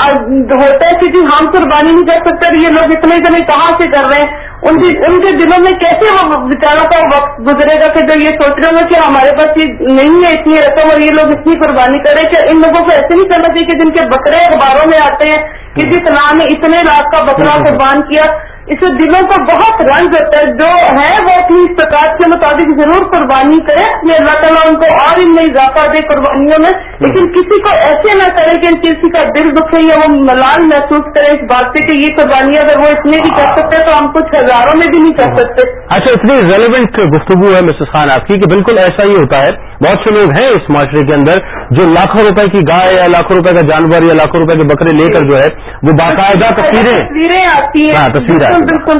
ہوتا ہے کہ جی ہم قربانی نہیں کر سکتے یہ لوگ اتنے اتنے کہاں سے کر رہے ہیں؟ ان ان کے دلوں میں کیسے وہ بیچاروں کا وقت گزرے گا کہ جو یہ سوچ رہے ہوں کہ ہمارے پاس یہ نہیں ہے اتنی رقم اور یہ لوگ اتنی قربانی کریں کہ ان لوگوں کو ایسے نہیں کرنا چاہیے کہ جن کے بکرے اخباروں میں آتے ہیں جس نام نے اتنے لاکھ کا بکرا قربان کیا۔ اس دلوں کو بہت رنگ ہوتا ہے جو ہے وہ اپنی استقاعت کے مطابق ضرور قربانی کرے یہ اللہ تعالیٰ ان کو اور ان میں اضافہ دے قربانیوں میں۔ لیکن کسی کو ایسے نہ کرے کہ کسی کا دل دکھے یا وہ ملال محسوس کرے اس بات سے کہ یہ قربانی اگر وہ اتنے بھی کر سکتے تو ہم کچھ ہزاروں میں بھی نہیں کر سکتے۔ اچھا اتنی ریلیونٹ گفتگو ہے مسز خان آپ کی کہ بالکل ایسا ہی ہوتا ہے۔ بہت سے لوگ ہیں اس معاشرے کے اندر جو لاکھوں روپے کی گائے یا لاکھوں روپے کا جانور یا لاکھوں روپے کے بکرے لے کر جو ہے وہ باقاعدہ تصویریں تصویریں آتی ہیں۔ ہاں تصویر بالکل بالکل۔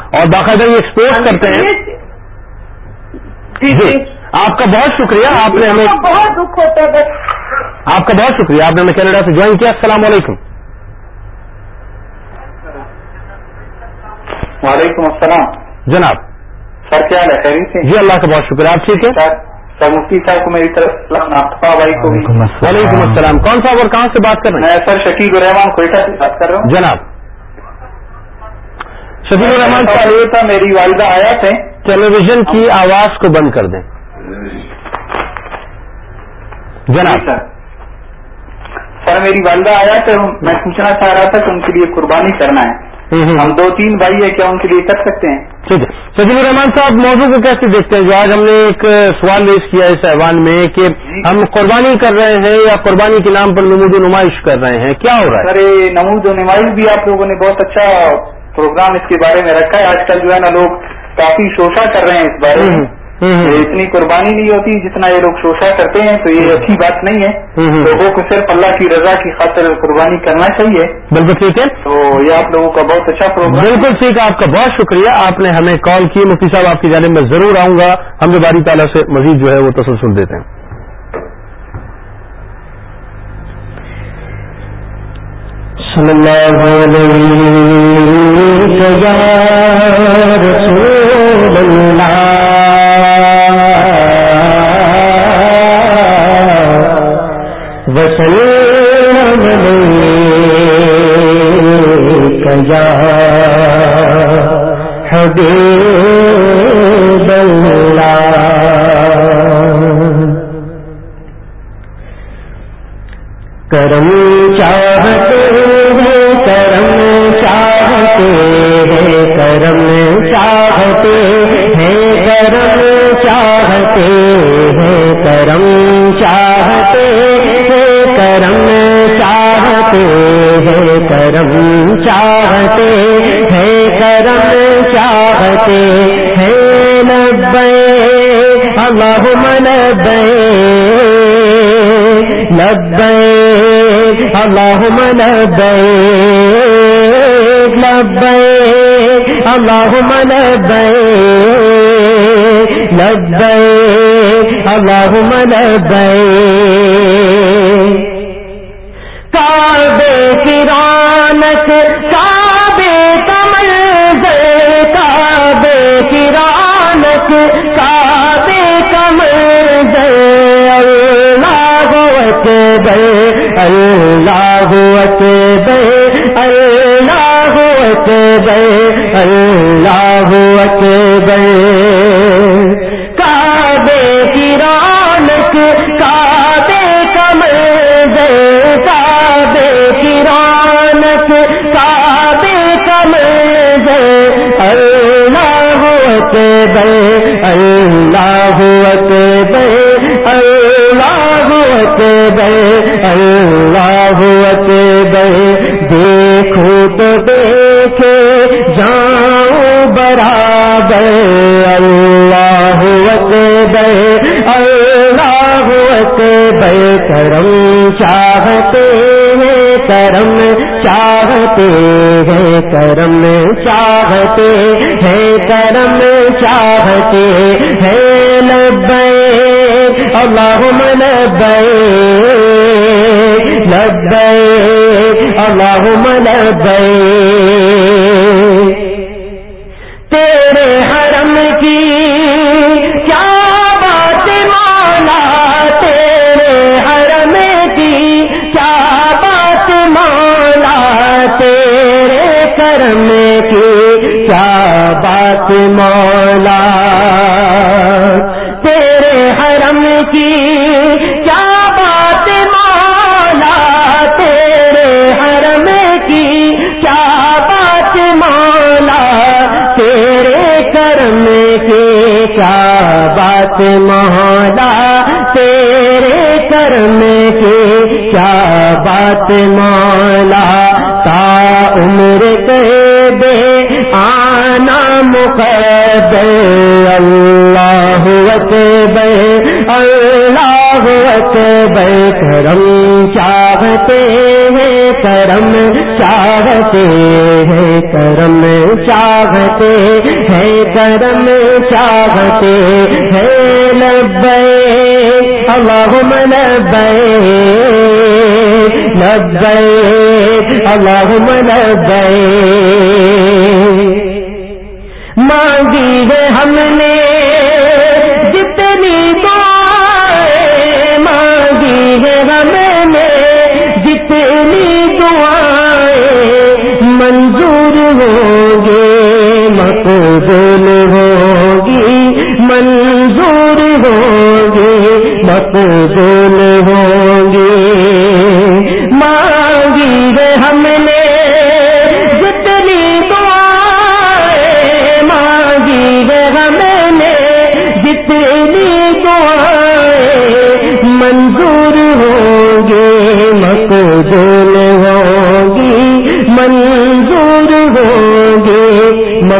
اور باقاعدہ یہ ایکسپورٹ کرتے ہیں۔ جی جی۔ آپ کا بہت شکریہ آپ نے ہمیں بہت دکھ ہوتا ہے۔ آپ کا بہت شکریہ آپ نے ہمیں کینیڈا سے جوائن کیا۔ السلام علیکم۔ وعلیکم السلام۔ جناب۔ سر کیا ہے؟ خیریت سے جی اللہ کا بہت شکریہ آپ ٹھیک ہے سر مفتی صاحب کو میری طرف بھائی کو بھی وعلیکم السلام۔ کون صاحب اور کہاں سے بات کر رہے میں سر شکیل الرحمان کوئٹہ سے بات کر رہا ہوں۔ ہیں جناب شکیل الرحمان صاحب یہ تھا میری والدہ آیا تھے۔ ٹیلی ویژن کی آواز کو بند کر دیں۔ جناب۔ سر۔ سر میری والدہ آیا تھے۔ میں پوچھنا چاہ رہا تھا کہ ان کے لیے قربانی کرنا ہے۔ ہم دو تین بھائی ہیں کیا ان کے لیے کر سکتے ہیں؟ ٹھیک ہے۔ شکیل الرحمان صاحب موضوع کو کیسے دیکھتے ہیں؟ جو آج ہم نے ایک سوال ریز کیا اس ایوان میں کہ ہم قربانی کر رہے ہیں یا قربانی کے نام پر نمود و نمائش کر رہے ہیں؟ کیا ہو رہا ہے؟ سر نمود و نمائش بھی آپ لوگوں نے بہت اچھا پروگرام اس کے بارے میں رکھا ہے۔ آج کل جو ہے نا لوگ کافی شوشا کر رہے ہیں اس بارے میں۔ اتنی قربانی نہیں ہوتی جتنا یہ لوگ شوشا کرتے ہیں تو یہ اچھی بات نہیں ہے۔ لوگوں کو صرف اللہ کی رضا کی خاطر قربانی کرنا چاہیے۔ بالکل ٹھیک ہے۔ تو یہ آپ لوگوں کا بہت اچھا پروگرام بالکل ٹھیک ہے آپ کا بہت شکریہ۔ آپ نے ہمیں کال کی۔ مفتی صاحب آپ کی جانب میں ضرور آؤں گا۔ ہم جو باری تعالیٰ سے مزید جو ہے وہ تسلسل دیتے ہیں۔ صلی اللہ علیہ یا رسول اللہ وسلم یا حبیب اللہ کرم چاہتے چاہتے ہیں، کرم چاہتے ہیں، کرم چاہتے ہیں، کرم چاہتے ہیں، کرم چاہتے ہیں، کرم چاہتے ہیں، کرم چاہتے ہیں نبے اللہم نبے لبیک، اللہم لبیک۔ لبیک اکبر اللہ اکبر اللہ اکبر اللہ اکبر دیکھو تو دیکھے جاؤں برابر اللہ اکبر اللہ اکبر چاہتے ہیں کرم چاہتے ہیں کرم چاہتے ہیں کرم کہتے ہیں لبے اللہم لبے لبے اللہم لبے مولا، تا عمر کہہ دے، آنا مقدر، اللہ اکبر اللہ اکبر، کرم چاہتے ہیں، کرم چاہتے ہیں، کرم چاہتے ہیں، کرم چاہتے ہیں لبے اللہم لبے اللہم مانگی ہے ہم نے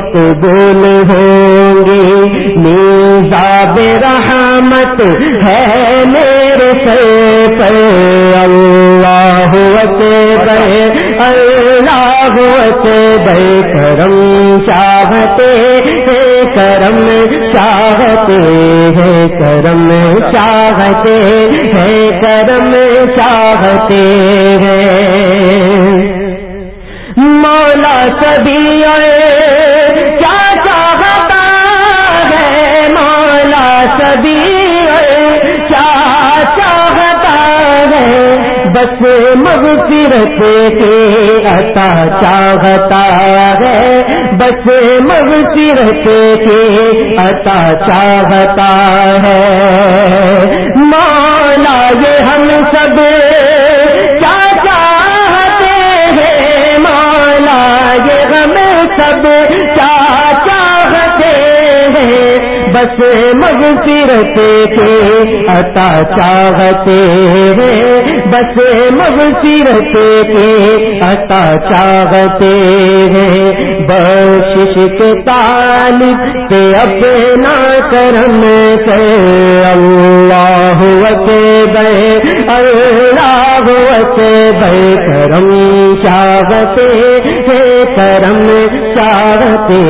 مقبول ہوگی میزاب رحمت ہے میرے سر پر۔ اللہ اکبر اللہ اکبر کرم چاہتے ہیں، کرم چاہتے ہیں۔ کرم چاہتے ہیں، کرم چاہتے ہیں۔ مولا سبھی کے عطا چاہتا ہے۔ بس مغفرت کے عطا چاہتا ہے۔ مولا، یہ ہم سب کیا چاہتے ہیں؟ مولا، یہ ہم سب کیا چاہتے ہیں؟ بس مغفرت کے عطا چاہتے ہیں۔ بس مغفرت کے عطا چاہتے ہیں۔ بخشش کے طالب سے اپنا کرم سے اللہ اکبر اللہ اکبر، کرم چاہتے ہیں، کرم چاہتے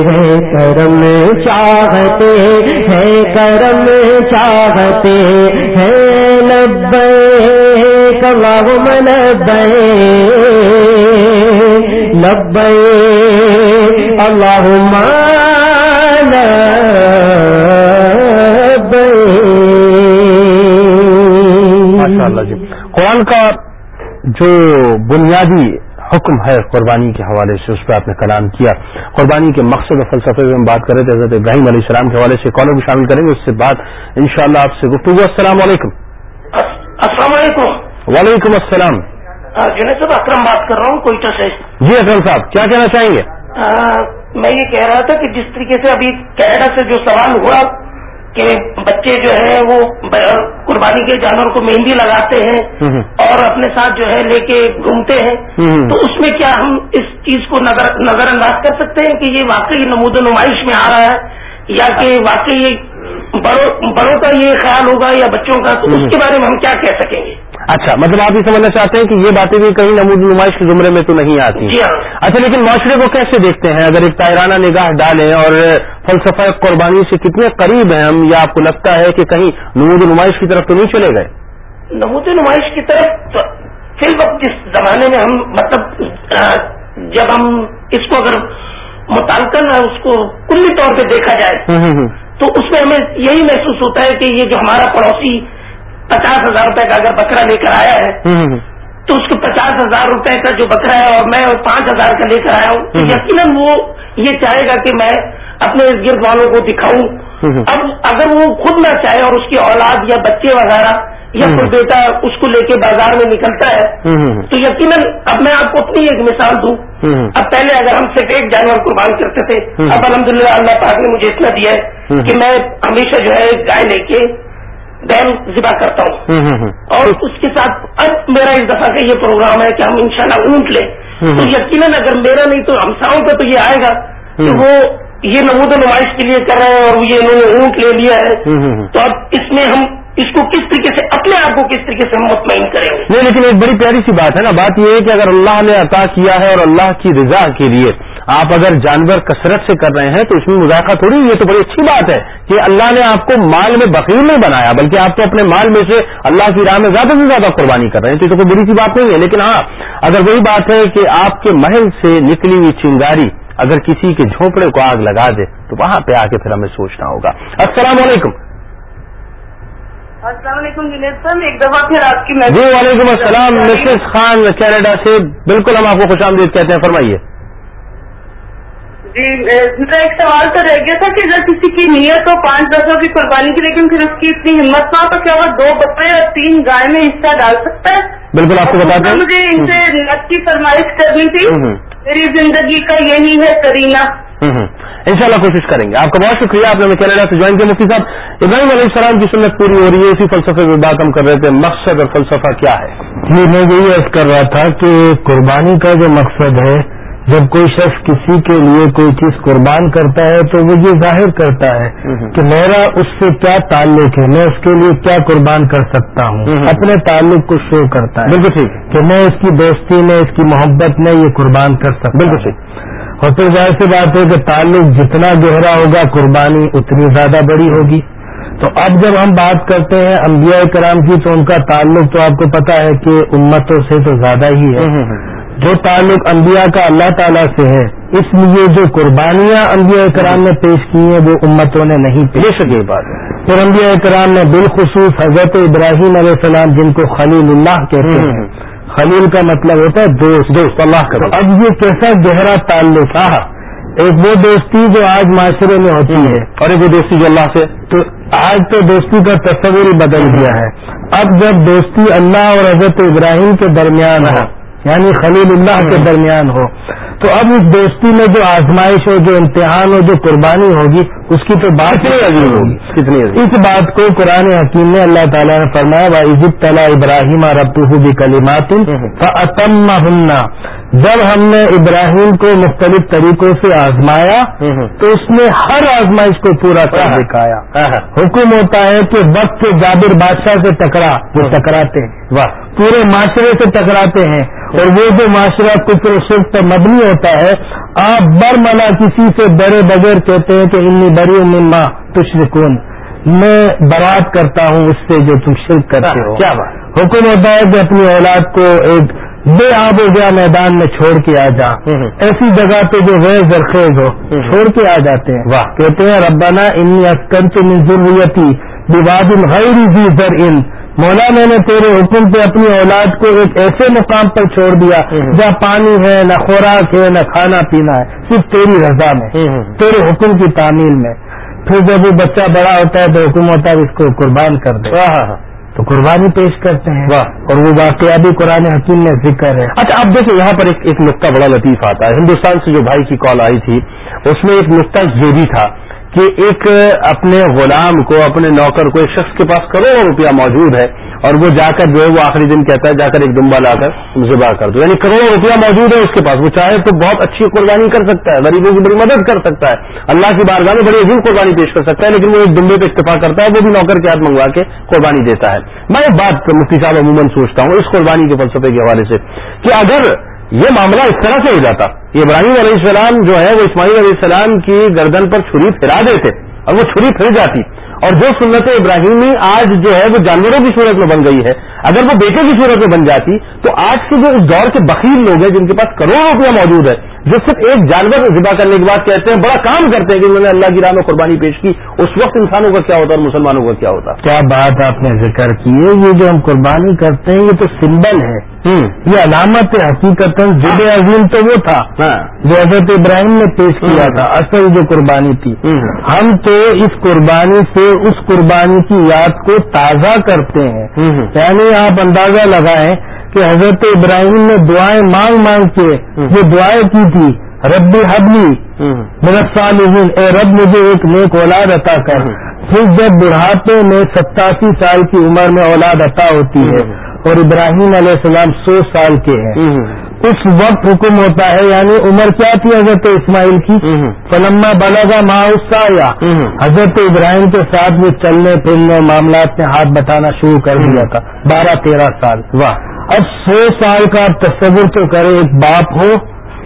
ہیں، کرم چاہتے ہیں، کرم چاہتے ہیں۔ لبے اللہم لبے لبے اللہم ماشاء اللہ جی۔ قرآن کا جو بنیادی حکم ہے قربانی کے حوالے سے اس پہ آپ نے کلام کیا۔ قربانی کے مقصد اور فلسفے میں ہم بات کر رہے تھے حضرت ابراہیم علیہ السلام کے حوالے سے کالر بھی شامل کریں گے۔ اس سے بعد انشاءاللہ آپ سے گفتگو۔ السلام علیکم۔ السلام علیکم۔ وعلیکم السلام۔ جنید صاحب اکرم بات کر رہا ہوں کوئٹہ سے۔ جی اکرم صاحب کیا کہنا چاہیں گے؟ میں یہ کہہ رہا تھا کہ جس طریقے سے ابھی کینیڈا سے جو سوال ہوا کہ بچے جو ہیں وہ قربانی کے جانور کو مہندی لگاتے ہیں اور اپنے ساتھ جو ہے لے کے گھومتے ہیں۔ تو اس میں کیا ہم اس چیز کو نظر انداز کر سکتے ہیں کہ یہ واقعی نمود و نمائش میں آ رہا ہے؟ یا کہ واقعی بڑوں کا یہ خیال ہوگا یا بچوں کا تو اس کے بارے میں ہم کیا کہہ سکیں گے؟ اچھا مطلب آپ یہ سمجھنا چاہتے ہیں کہ یہ باتیں بھی کہیں نمود نمائش کے زمرے میں تو نہیں آتی۔ جی ہاں۔ اچھا لیکن معاشرے کو کیسے دیکھتے ہیں؟ اگر ایک تائرانہ نگاہ ڈالیں اور فلسفہ قربانی سے کتنے قریب ہیں ہم یا آپ کو لگتا ہے کہ کہیں نمود نمائش کی طرف تو نہیں چلے گئے؟ نمود نمائش کی طرف فی الوقت جس زمانے میں ہم مطلب جب ہم اس کو اگر متعلقہ اس کو کلی طور پہ دیکھا جائے تو اس میں ہمیں یہی محسوس ہوتا ہے کہ یہ جو ہمارا پڑوسی پچاس ہزار روپے کا اگر بکرا لے کر آیا ہے تو اس کو پچاس ہزار روپے کا جو بکرا ہے اور میں پانچ ہزار کا لے کر آیا ہوں تو یقیناً وہ یہ چاہے گا کہ میں اپنے اس گرد والوں کو دکھاؤں۔ اب اگر وہ خود نہ چاہے اور اس کی اولاد یا بچے وغیرہ یا کوئی بیٹا اس کو لے کے بازار میں نکلتا ہے تو یقیناً اب میں آپ کو اپنی ایک مثال دوں۔ اب پہلے اگر ہم صرف ایک جانور قربان کرتے تھے اب الحمدللہ اللہ پاک نے مجھے اتنا دیا ہے کہ میں ہمیشہ جو ہے گائے لے کے بیل ذبح کرتا ہوں۔ اور اس کے ساتھ اب میرا اس دفعہ کا یہ پروگرام ہے کہ ہم انشاءاللہ اونٹ لیں۔ تو یقیناً اگر میرا نہیں تو ہمساؤں کا تو یہ آئے گا کہ وہ یہ نمود و نمائش کے لیے کر رہے ہیں اور یہ انہوں نے اونٹ لے لیا ہے۔ تو اب اس میں ہم اس کو کس طریقے سے اپنے آپ کو کس طریقے سے ہم مطمئن کریں گے؟ نہیں، لیکن ایک بڑی پیاری سی بات ہے نا، بات یہ ہے کہ اگر اللہ نے عطا کیا ہے اور اللہ کی رضا کے لیے آپ اگر جانور کثرت سے کر رہے ہیں تو اس میں مذاکرہ تھوڑی یہ تو بڑی اچھی بات ہے کہ اللہ نے آپ کو مال میں بقیر نہیں بنایا، بلکہ آپ تو اپنے مال میں سے اللہ کی راہ میں زیادہ سے زیادہ قربانی کر رہے ہیں، تو یہ تو کوئی بڑی سی بات نہیں ہے، لیکن ہاں اگر وہی بات ہے کہ آپ کے محل سے نکلی ہوئی چنگاری اگر کسی کے جھونپڑے کو آگ لگا دے، تو وہاں پہ آ کے پھر ہمیں سوچنا ہوگا۔ السلام علیکم۔ السلام علیکم جنید صاحب ایک دفعہ پھر آپ کی جی وعلیکم السلام مسز خان کینیڈا سے بالکل ہم آپ کو خوش آمدید کہتے ہیں فرمائیے۔ جی میرا ایک سوال تو رہ گیا تھا کہ اگر کسی کی نیت ہو پانچ دسوں کی قربانی کی لیکن پھر اس کی اتنی ہمت نہ ہو تو کیا وہ دو بکرے اور تین گائے میں حصہ ڈال سکتا ہے؟ بالکل آپ کو بتاتے ہیں مجھے ان سے نیت کی فرمائش کرنی تھی۔ میری زندگی کا یہی ہے کرینہ ان شاء اللہ کوشش کریں گے۔ آپ کا بہت شکریہ آپ نے کینیڈا سے جوائن کیا۔ مفتی صاحب ابراہیم علیہ السلام کی سنت پوری ہو رہی ہے۔ اسی فلسفے کی بات ہم کر رہے تھے مقصد اور فلسفہ کیا ہے؟ جی میں یہی عرض کر رہا تھا کہ قربانی کا جو مقصد ہے جب کوئی شخص کسی کے لیے کوئی چیز قربان کرتا ہے تو وہ یہ ظاہر کرتا ہے کہ میرا اس سے کیا تعلق ہے؟ میں اس کے لیے کیا قربان کر سکتا ہوں؟ اپنے تعلق کو شو کرتا ہے بالکل ٹھیک کہ میں اس کی دوستی میں اس کی محبت میں یہ قربان کر سکتا بالکل ٹھیک۔ اور پھر ظاہر سی بات ہے کہ تعلق جتنا گہرا ہوگا قربانی اتنی زیادہ بڑی ہوگی۔ تو اب جب ہم بات کرتے ہیں انبیاء کرام کی تو ان کا تعلق تو آپ کو پتا ہے کہ امتوں سے تو زیادہ ہی ہے۔ جو تعلق انبیاء کا اللہ تعالیٰ سے ہے اس لیے جو قربانیاں انبیاء کرام نے پیش کی ہیں وہ امتوں نے نہیں پیش کی۔ بات پھر انبیاء کرام نے بالخصوص حضرت ابراہیم علیہ السلام جن کو خلیل اللہ کہتے ہیں خلیل کا مطلب ہوتا ہے دوست۔ دوست اللہ کا اب یہ کیسا گہرا تعلق آ ایک وہ دوستی جو آج معاشرے میں ہوتی ہے۔ اور ایک وہ دوستی جو اللہ سے۔ تو آج تو دوستی کا تصور ہی بدل گیا ہے۔ اب جب دوستی اللہ اور حضرت ابراہیم کے درمیان ہو یعنی خلیل اللہ کے درمیان ہو۔ تو اب اس دوستی میں جو آزمائش ہو جو امتحان ہو جو قربانی ہوگی اس کی تو بات کتنی اس بات کو قرآن حکیم نے اللہ تعالیٰ نے فرمایا عزت طلع ابراہیم رب بھی کلیمات ہننا جب ہم نے ابراہیم کو مختلف طریقوں سے آزمایا تو اس نے ہر آزمائش کو پورا کر دکھایا۔ حکم ہوتا ہے کہ وقت کے جابر بادشاہ سے ٹکرا وہ ٹکراتے ہیں۔ پورے معاشرے سے ٹکراتے ہیں۔ اور وہ جو معاشرہ کفر و شرک پر مبنی ہوتا ہے آپ برملا کسی سے ڈرے بغیر کہتے ہیں کہ انی بری مما تشرکون۔ میں برات کرتا ہوں اس سے جو تم شرک کرتے ہو۔ کیا بات۔ حکم ہوتا ہے کہ اپنی اولاد کو ایک بے آب و گیا میدان میں چھوڑ کے آ جا۔ ایسی جگہ پہ جو غیر زرخیز ہو چھوڑ کے آ جاتے ہیں۔ واہ۔ کہتے ہیں ربانہ انی اسکنت من ضروریتی بواد غیر ذی زر ان۔ مولا میں نے تیرے حکم پہ اپنی اولاد کو ایک ایسے مقام پر چھوڑ دیا جہاں پانی ہے نہ خوراک ہے نہ کھانا پینا ہے صرف تیری رضا میں۔ تیرے حکم کی تعمیل میں۔ پھر جب وہ بچہ بڑا ہوتا ہے تو حکم ہوتا ہے اس کو قربان کر دے۔ تو قربانی پیش کرتے ہیں۔ اور وہ واقعہ بھی قرآن حکیم میں ذکر ہے۔ اچھا آپ دیکھیں یہاں پر ایک ایک نقطہ بڑا لطیف آتا ہے۔ ہندوستان سے جو بھائی کی کال آئی تھی اس میں ایک نقطہ یہ بھی تھا۔ کہ ایک اپنے غلام کو، اپنے نوکر کو ایک شخص کے پاس کروڑوں روپیہ موجود ہے اور وہ جا کر جو ہے وہ آخری دن کہتا ہے، جا کر ایک دمبا لا کر ذبح کر دو۔ یعنی کروڑوں روپیہ موجود ہے اس کے پاس۔ وہ چاہے تو بہت اچھی قربانی کر سکتا ہے، غریبوں کی بڑی مدد کر سکتا ہے۔ اللہ کی بارگاہ میں بڑی عظیم قربانی پیش کر سکتا ہے، لیکن وہ ایک دمبے پہ اتفاق کرتا ہے، وہ بھی نوکر کے ہاتھ منگوا کے قربانی دیتا ہے۔ میں ایک بات مفتی صاحب عموماً سوچتا ہوں اس قربانی کے فلسفے کے حوالے سے کہ اگر یہ معاملہ اس طرح سے ہو جاتا۔ ابراہیم علیہ السلام جو ہے، وہ اسماعیل علیہ السلام کی گردن پر چھری پھرا دیتے اور وہ چھری پھر جاتی۔ اور جو سنت ابراہیمی آج جو ہے، وہ جانوروں کی صورت میں بن گئی ہے۔ اگر وہ بیٹے کی صورت میں بن جاتی، تو آج کے جو اس دور کے بخیر لوگ ہیں، جن کے پاس کروڑوں روپیہ موجود ہے جو صرف ایک جانور ذبح کرنے کے بعد کہتے ہیں بڑا کام کرتے ہیں کہ انہوں نے اللہ کی راہ میں قربانی پیش کی۔ اس وقت انسانوں کا کیا ہوتا اور مسلمانوں کا کیا ہوتا؟ کیا بات آپ نے ذکر کی ہے؟ یہ جو ہم قربانی کرتے ہیں یہ تو سمبل ہے۔ یہ علامت حقیقت جب عظیم تو وہ تھا ہاں۔ جو حضرت ابراہیم نے پیش کیا تھا۔ اصل جو قربانی تھی۔ ہم تو اس قربانی سے اس قربانی کی یاد کو تازہ کرتے ہیں۔ یعنی آپ اندازہ لگائیں کہ حضرت ابراہیم نے دعائیں مانگ مانگ کے جو دعائیں کی تھی رب حبلی میرا اے رب مجھے ایک نیک اولاد عطا کر. پھر جب بڑھاپے میں ستاسی سال کی عمر میں اولاد عطا ہوتی ہے اور ابراہیم علیہ السلام سو سال کے ہیں اس وقت حکم ہوتا ہے یعنی عمر کیا تھی حضرت اسماعیل کی؟ فلما بلغا ماؤسا یا حضرت ابراہیم کے ساتھ وہ چلنے پھرنے معاملات میں ہاتھ بٹانا شروع کر دیا تھا بارہ تیرہ سال. واہ. اب سو سال کا تصور تو کرے ایک باپ ہو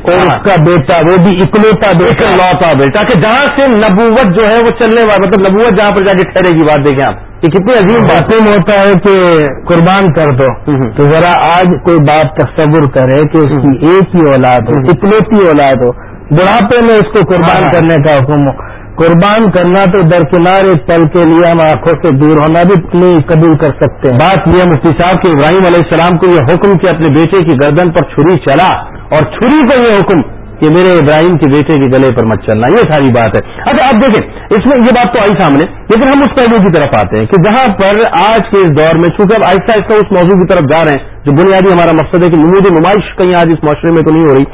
اور اس کا بیٹا وہ بھی اکلوتا بیٹا لوتا بیٹا۔ کہ جہاں سے نبوت جو ہے وہ چلنے والا مطلب نبوت جہاں پر جا کے ٹھہرے گی بات دیکھیں آپ۔ یہ کتنی عظیم بات معلوم ہوتا ہے کہ قربان کر دو۔ تو ذرا آج کوئی بات تصور کرے کہ اس کی ایک ہی اولاد ہو اکلوتی اولاد ہو۔ بڑھاپے میں اس کو قربان ہاں۔ کرنے کا حکم ہو۔ قربان کرنا تو درکنار ایک پل کے لیے ہم آنکھوں سے دور ہونا بھی نہیں قبول کر سکتے۔ ہیں بات یہ مفتی صاحب، کہ ابراہیم علیہ السلام کو یہ حکم کہ اپنے بیٹے کی گردن پر چھری چلا اور چھری پر یہ حکم کہ میرے ابراہیم کے بیٹے کے گلے پر مت چلنا۔ یہ ساری بات ہے۔ اچھا آپ دیکھیں، اس میں یہ بات تو آئی سامنے، لیکن ہم اس پہلو کی طرف آتے ہیں کہ جہاں پر آج کے اس دور میں، چونکہ اب آہستہ آہستہ اس موضوع کی طرف جا رہے ہیں، جو بنیادی ہمارا مقصد ہے کہ نمود نمائش کہیں آج اس معاشرے میں تو نہیں ہو رہی۔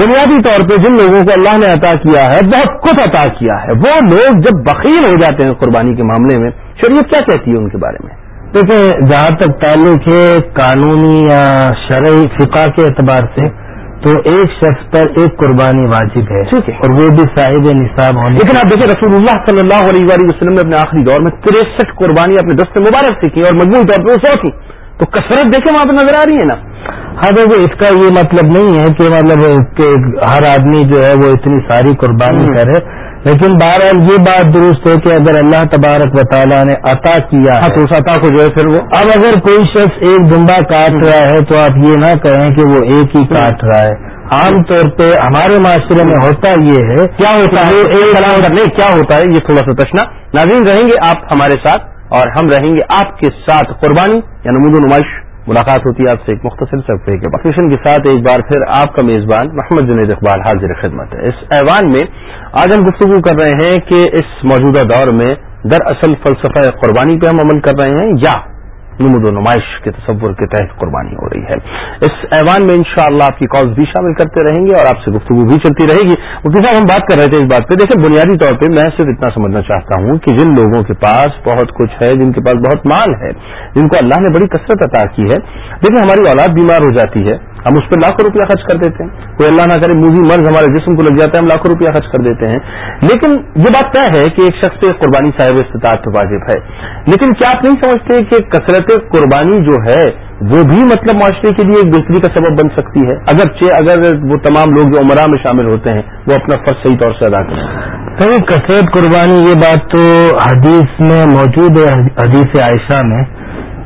بنیادی طور پہ جن لوگوں کو اللہ نے عطا کیا ہے بہت کچھ عطا کیا ہے۔ وہ لوگ جب بخیل ہو جاتے ہیں قربانی کے معاملے میں شریعت کیا کہتی ہے ان کے بارے میں؟ دیکھیں جہاں تک تعلق ہے قانونی یا شرعی فقہ کے اعتبار سے تو ایک شخص پر ایک قربانی واجب ہے ٹھیک ہے۔ اور وہ بھی صاحب نصاب ہونے لیکن آپ دیکھیں رسول اللہ صلی اللہ علیہ وسلم نے اپنے آخری دور میں تریسٹھ قربانی اپنے دست مبارک سے کی اور مجموعی طور پہ وہ سو کی۔ تو کثرت دیکھیں وہاں پہ نظر آ رہی ہے نا۔ ہاں دیکھو اس کا یہ مطلب نہیں ہے کہ مطلب کہ ہر آدمی جو ہے وہ اتنی ساری قربانی کرے۔ لیکن بہرحال یہ بات درست ہے کہ اگر اللہ تبارک و تعالیٰ نے عطا کیا ہاں تو اس عطا کو جو ہے پھر وہ اب اگر کوئی شخص ایک دمبا کاٹ رہا ہے تو آپ یہ نہ کہیں کہ وہ ایک ہی کاٹ رہا ہے۔ عام طور پہ ہمارے معاشرے میں ہوتا یہ ہے کیا ہوتا ہے؟ کیا ہوتا ہے؟ یہ تھوڑا سا تشنا ناظرین رہیں گے آپ ہمارے ساتھ اور ہم رہیں گے آپ کے ساتھ قربانی یا نمود و نمائش۔ ملاقات ہوتی ہے آپ سے ایک مختصر صفحے کے پاکستان کے ساتھ ایک بار پھر آپ کا میزبان محمد جنید اقبال حاضر خدمت ہے۔ اس ایوان میں آج ہم گفتگو کر رہے ہیں کہ اس موجودہ دور میں دراصل فلسفہ قربانی پہ ہم عمل کر رہے ہیں یا نمود و نمائش کے تصور کے تحت قربانی ہو رہی ہے۔ اس ایوان میں انشاءاللہ آپ کی کالز بھی شامل کرتے رہیں گے اور آپ سے گفتگو بھی چلتی رہے گی۔ مفتی صاحب، ہم بات کر رہے تھے اس بات پہ۔ دیکھیں، بنیادی طور پہ میں صرف اتنا سمجھنا چاہتا ہوں کہ جن لوگوں کے پاس بہت کچھ ہے، جن کے پاس بہت مال ہے، جن کو اللہ نے بڑی کثرت عطا کی ہے، دیکھیں ہماری اولاد بیمار ہو جاتی ہے۔ ہم اس پہ لاکھوں روپیہ خرچ کر دیتے ہیں۔ کوئی اللہ نہ کرے، موزی مرض ہمارے جسم کو لگ جاتا ہے، ہم لاکھوں روپیہ خرچ کر دیتے ہیں۔ لیکن یہ بات طے ہے کہ ایک شخص پہ قربانی صاحب استطاعت واجب ہے۔ لیکن کیا آپ نہیں سمجھتے کہ کثرت قربانی جو ہے، وہ بھی مطلب معاشرے کے لیے ایک بہتری کا سبب بن سکتی ہے؟ اگرچہ اگر وہ تمام لوگ جو عمرہ میں شامل ہوتے ہیں، وہ اپنا فرض صحیح طور سے ادا کریں۔ کثرت قربانی یہ بات تو حدیث میں موجود ہے، حدیث عائشہ میں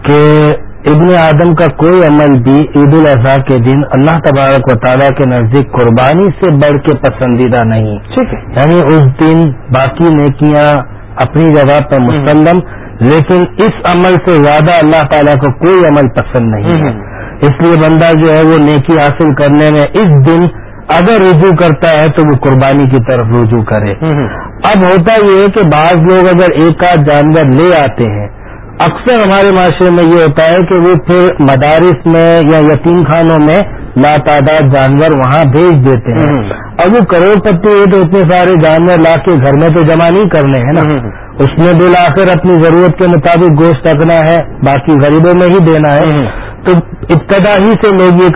کہ ابن آدم کا کوئی عمل بھی عید الاضحیٰ کے دن اللہ تبارک و تعالیٰ کے نزدیک قربانی سے بڑھ کے پسندیدہ نہیں۔ ٹھیک ہے۔ یعنی اس دن باقی نیکیاں اپنی جگہ پر مسلم لیکن اس عمل سے زیادہ اللہ تعالیٰ کو کوئی عمل پسند نہیں ہے۔ اس لیے بندہ جو ہے وہ نیکی حاصل کرنے میں اس دن اگر رجوع کرتا ہے تو وہ قربانی کی طرف رجوع کرے۔ اب ہوتا یہ ہے کہ بعض لوگ اگر ایک آدھ جانور لے آتے ہیں اکثر ہمارے معاشرے میں یہ ہوتا ہے کہ وہ پھر مدارس میں یا یتیم خانوں میں لاتعداد جانور وہاں بھیج دیتے ہیں۔ اور وہ کروڑ پتی ہے تو اتنے سارے جانور لا کے گھر میں تو جمع نہیں کرنے ہیں نا۔ اس میں بلا کر اپنی ضرورت کے مطابق گوشت رکھنا ہے باقی غریبوں میں ہی دینا ہے۔ تو ابتدا ہی سے لوگ یہ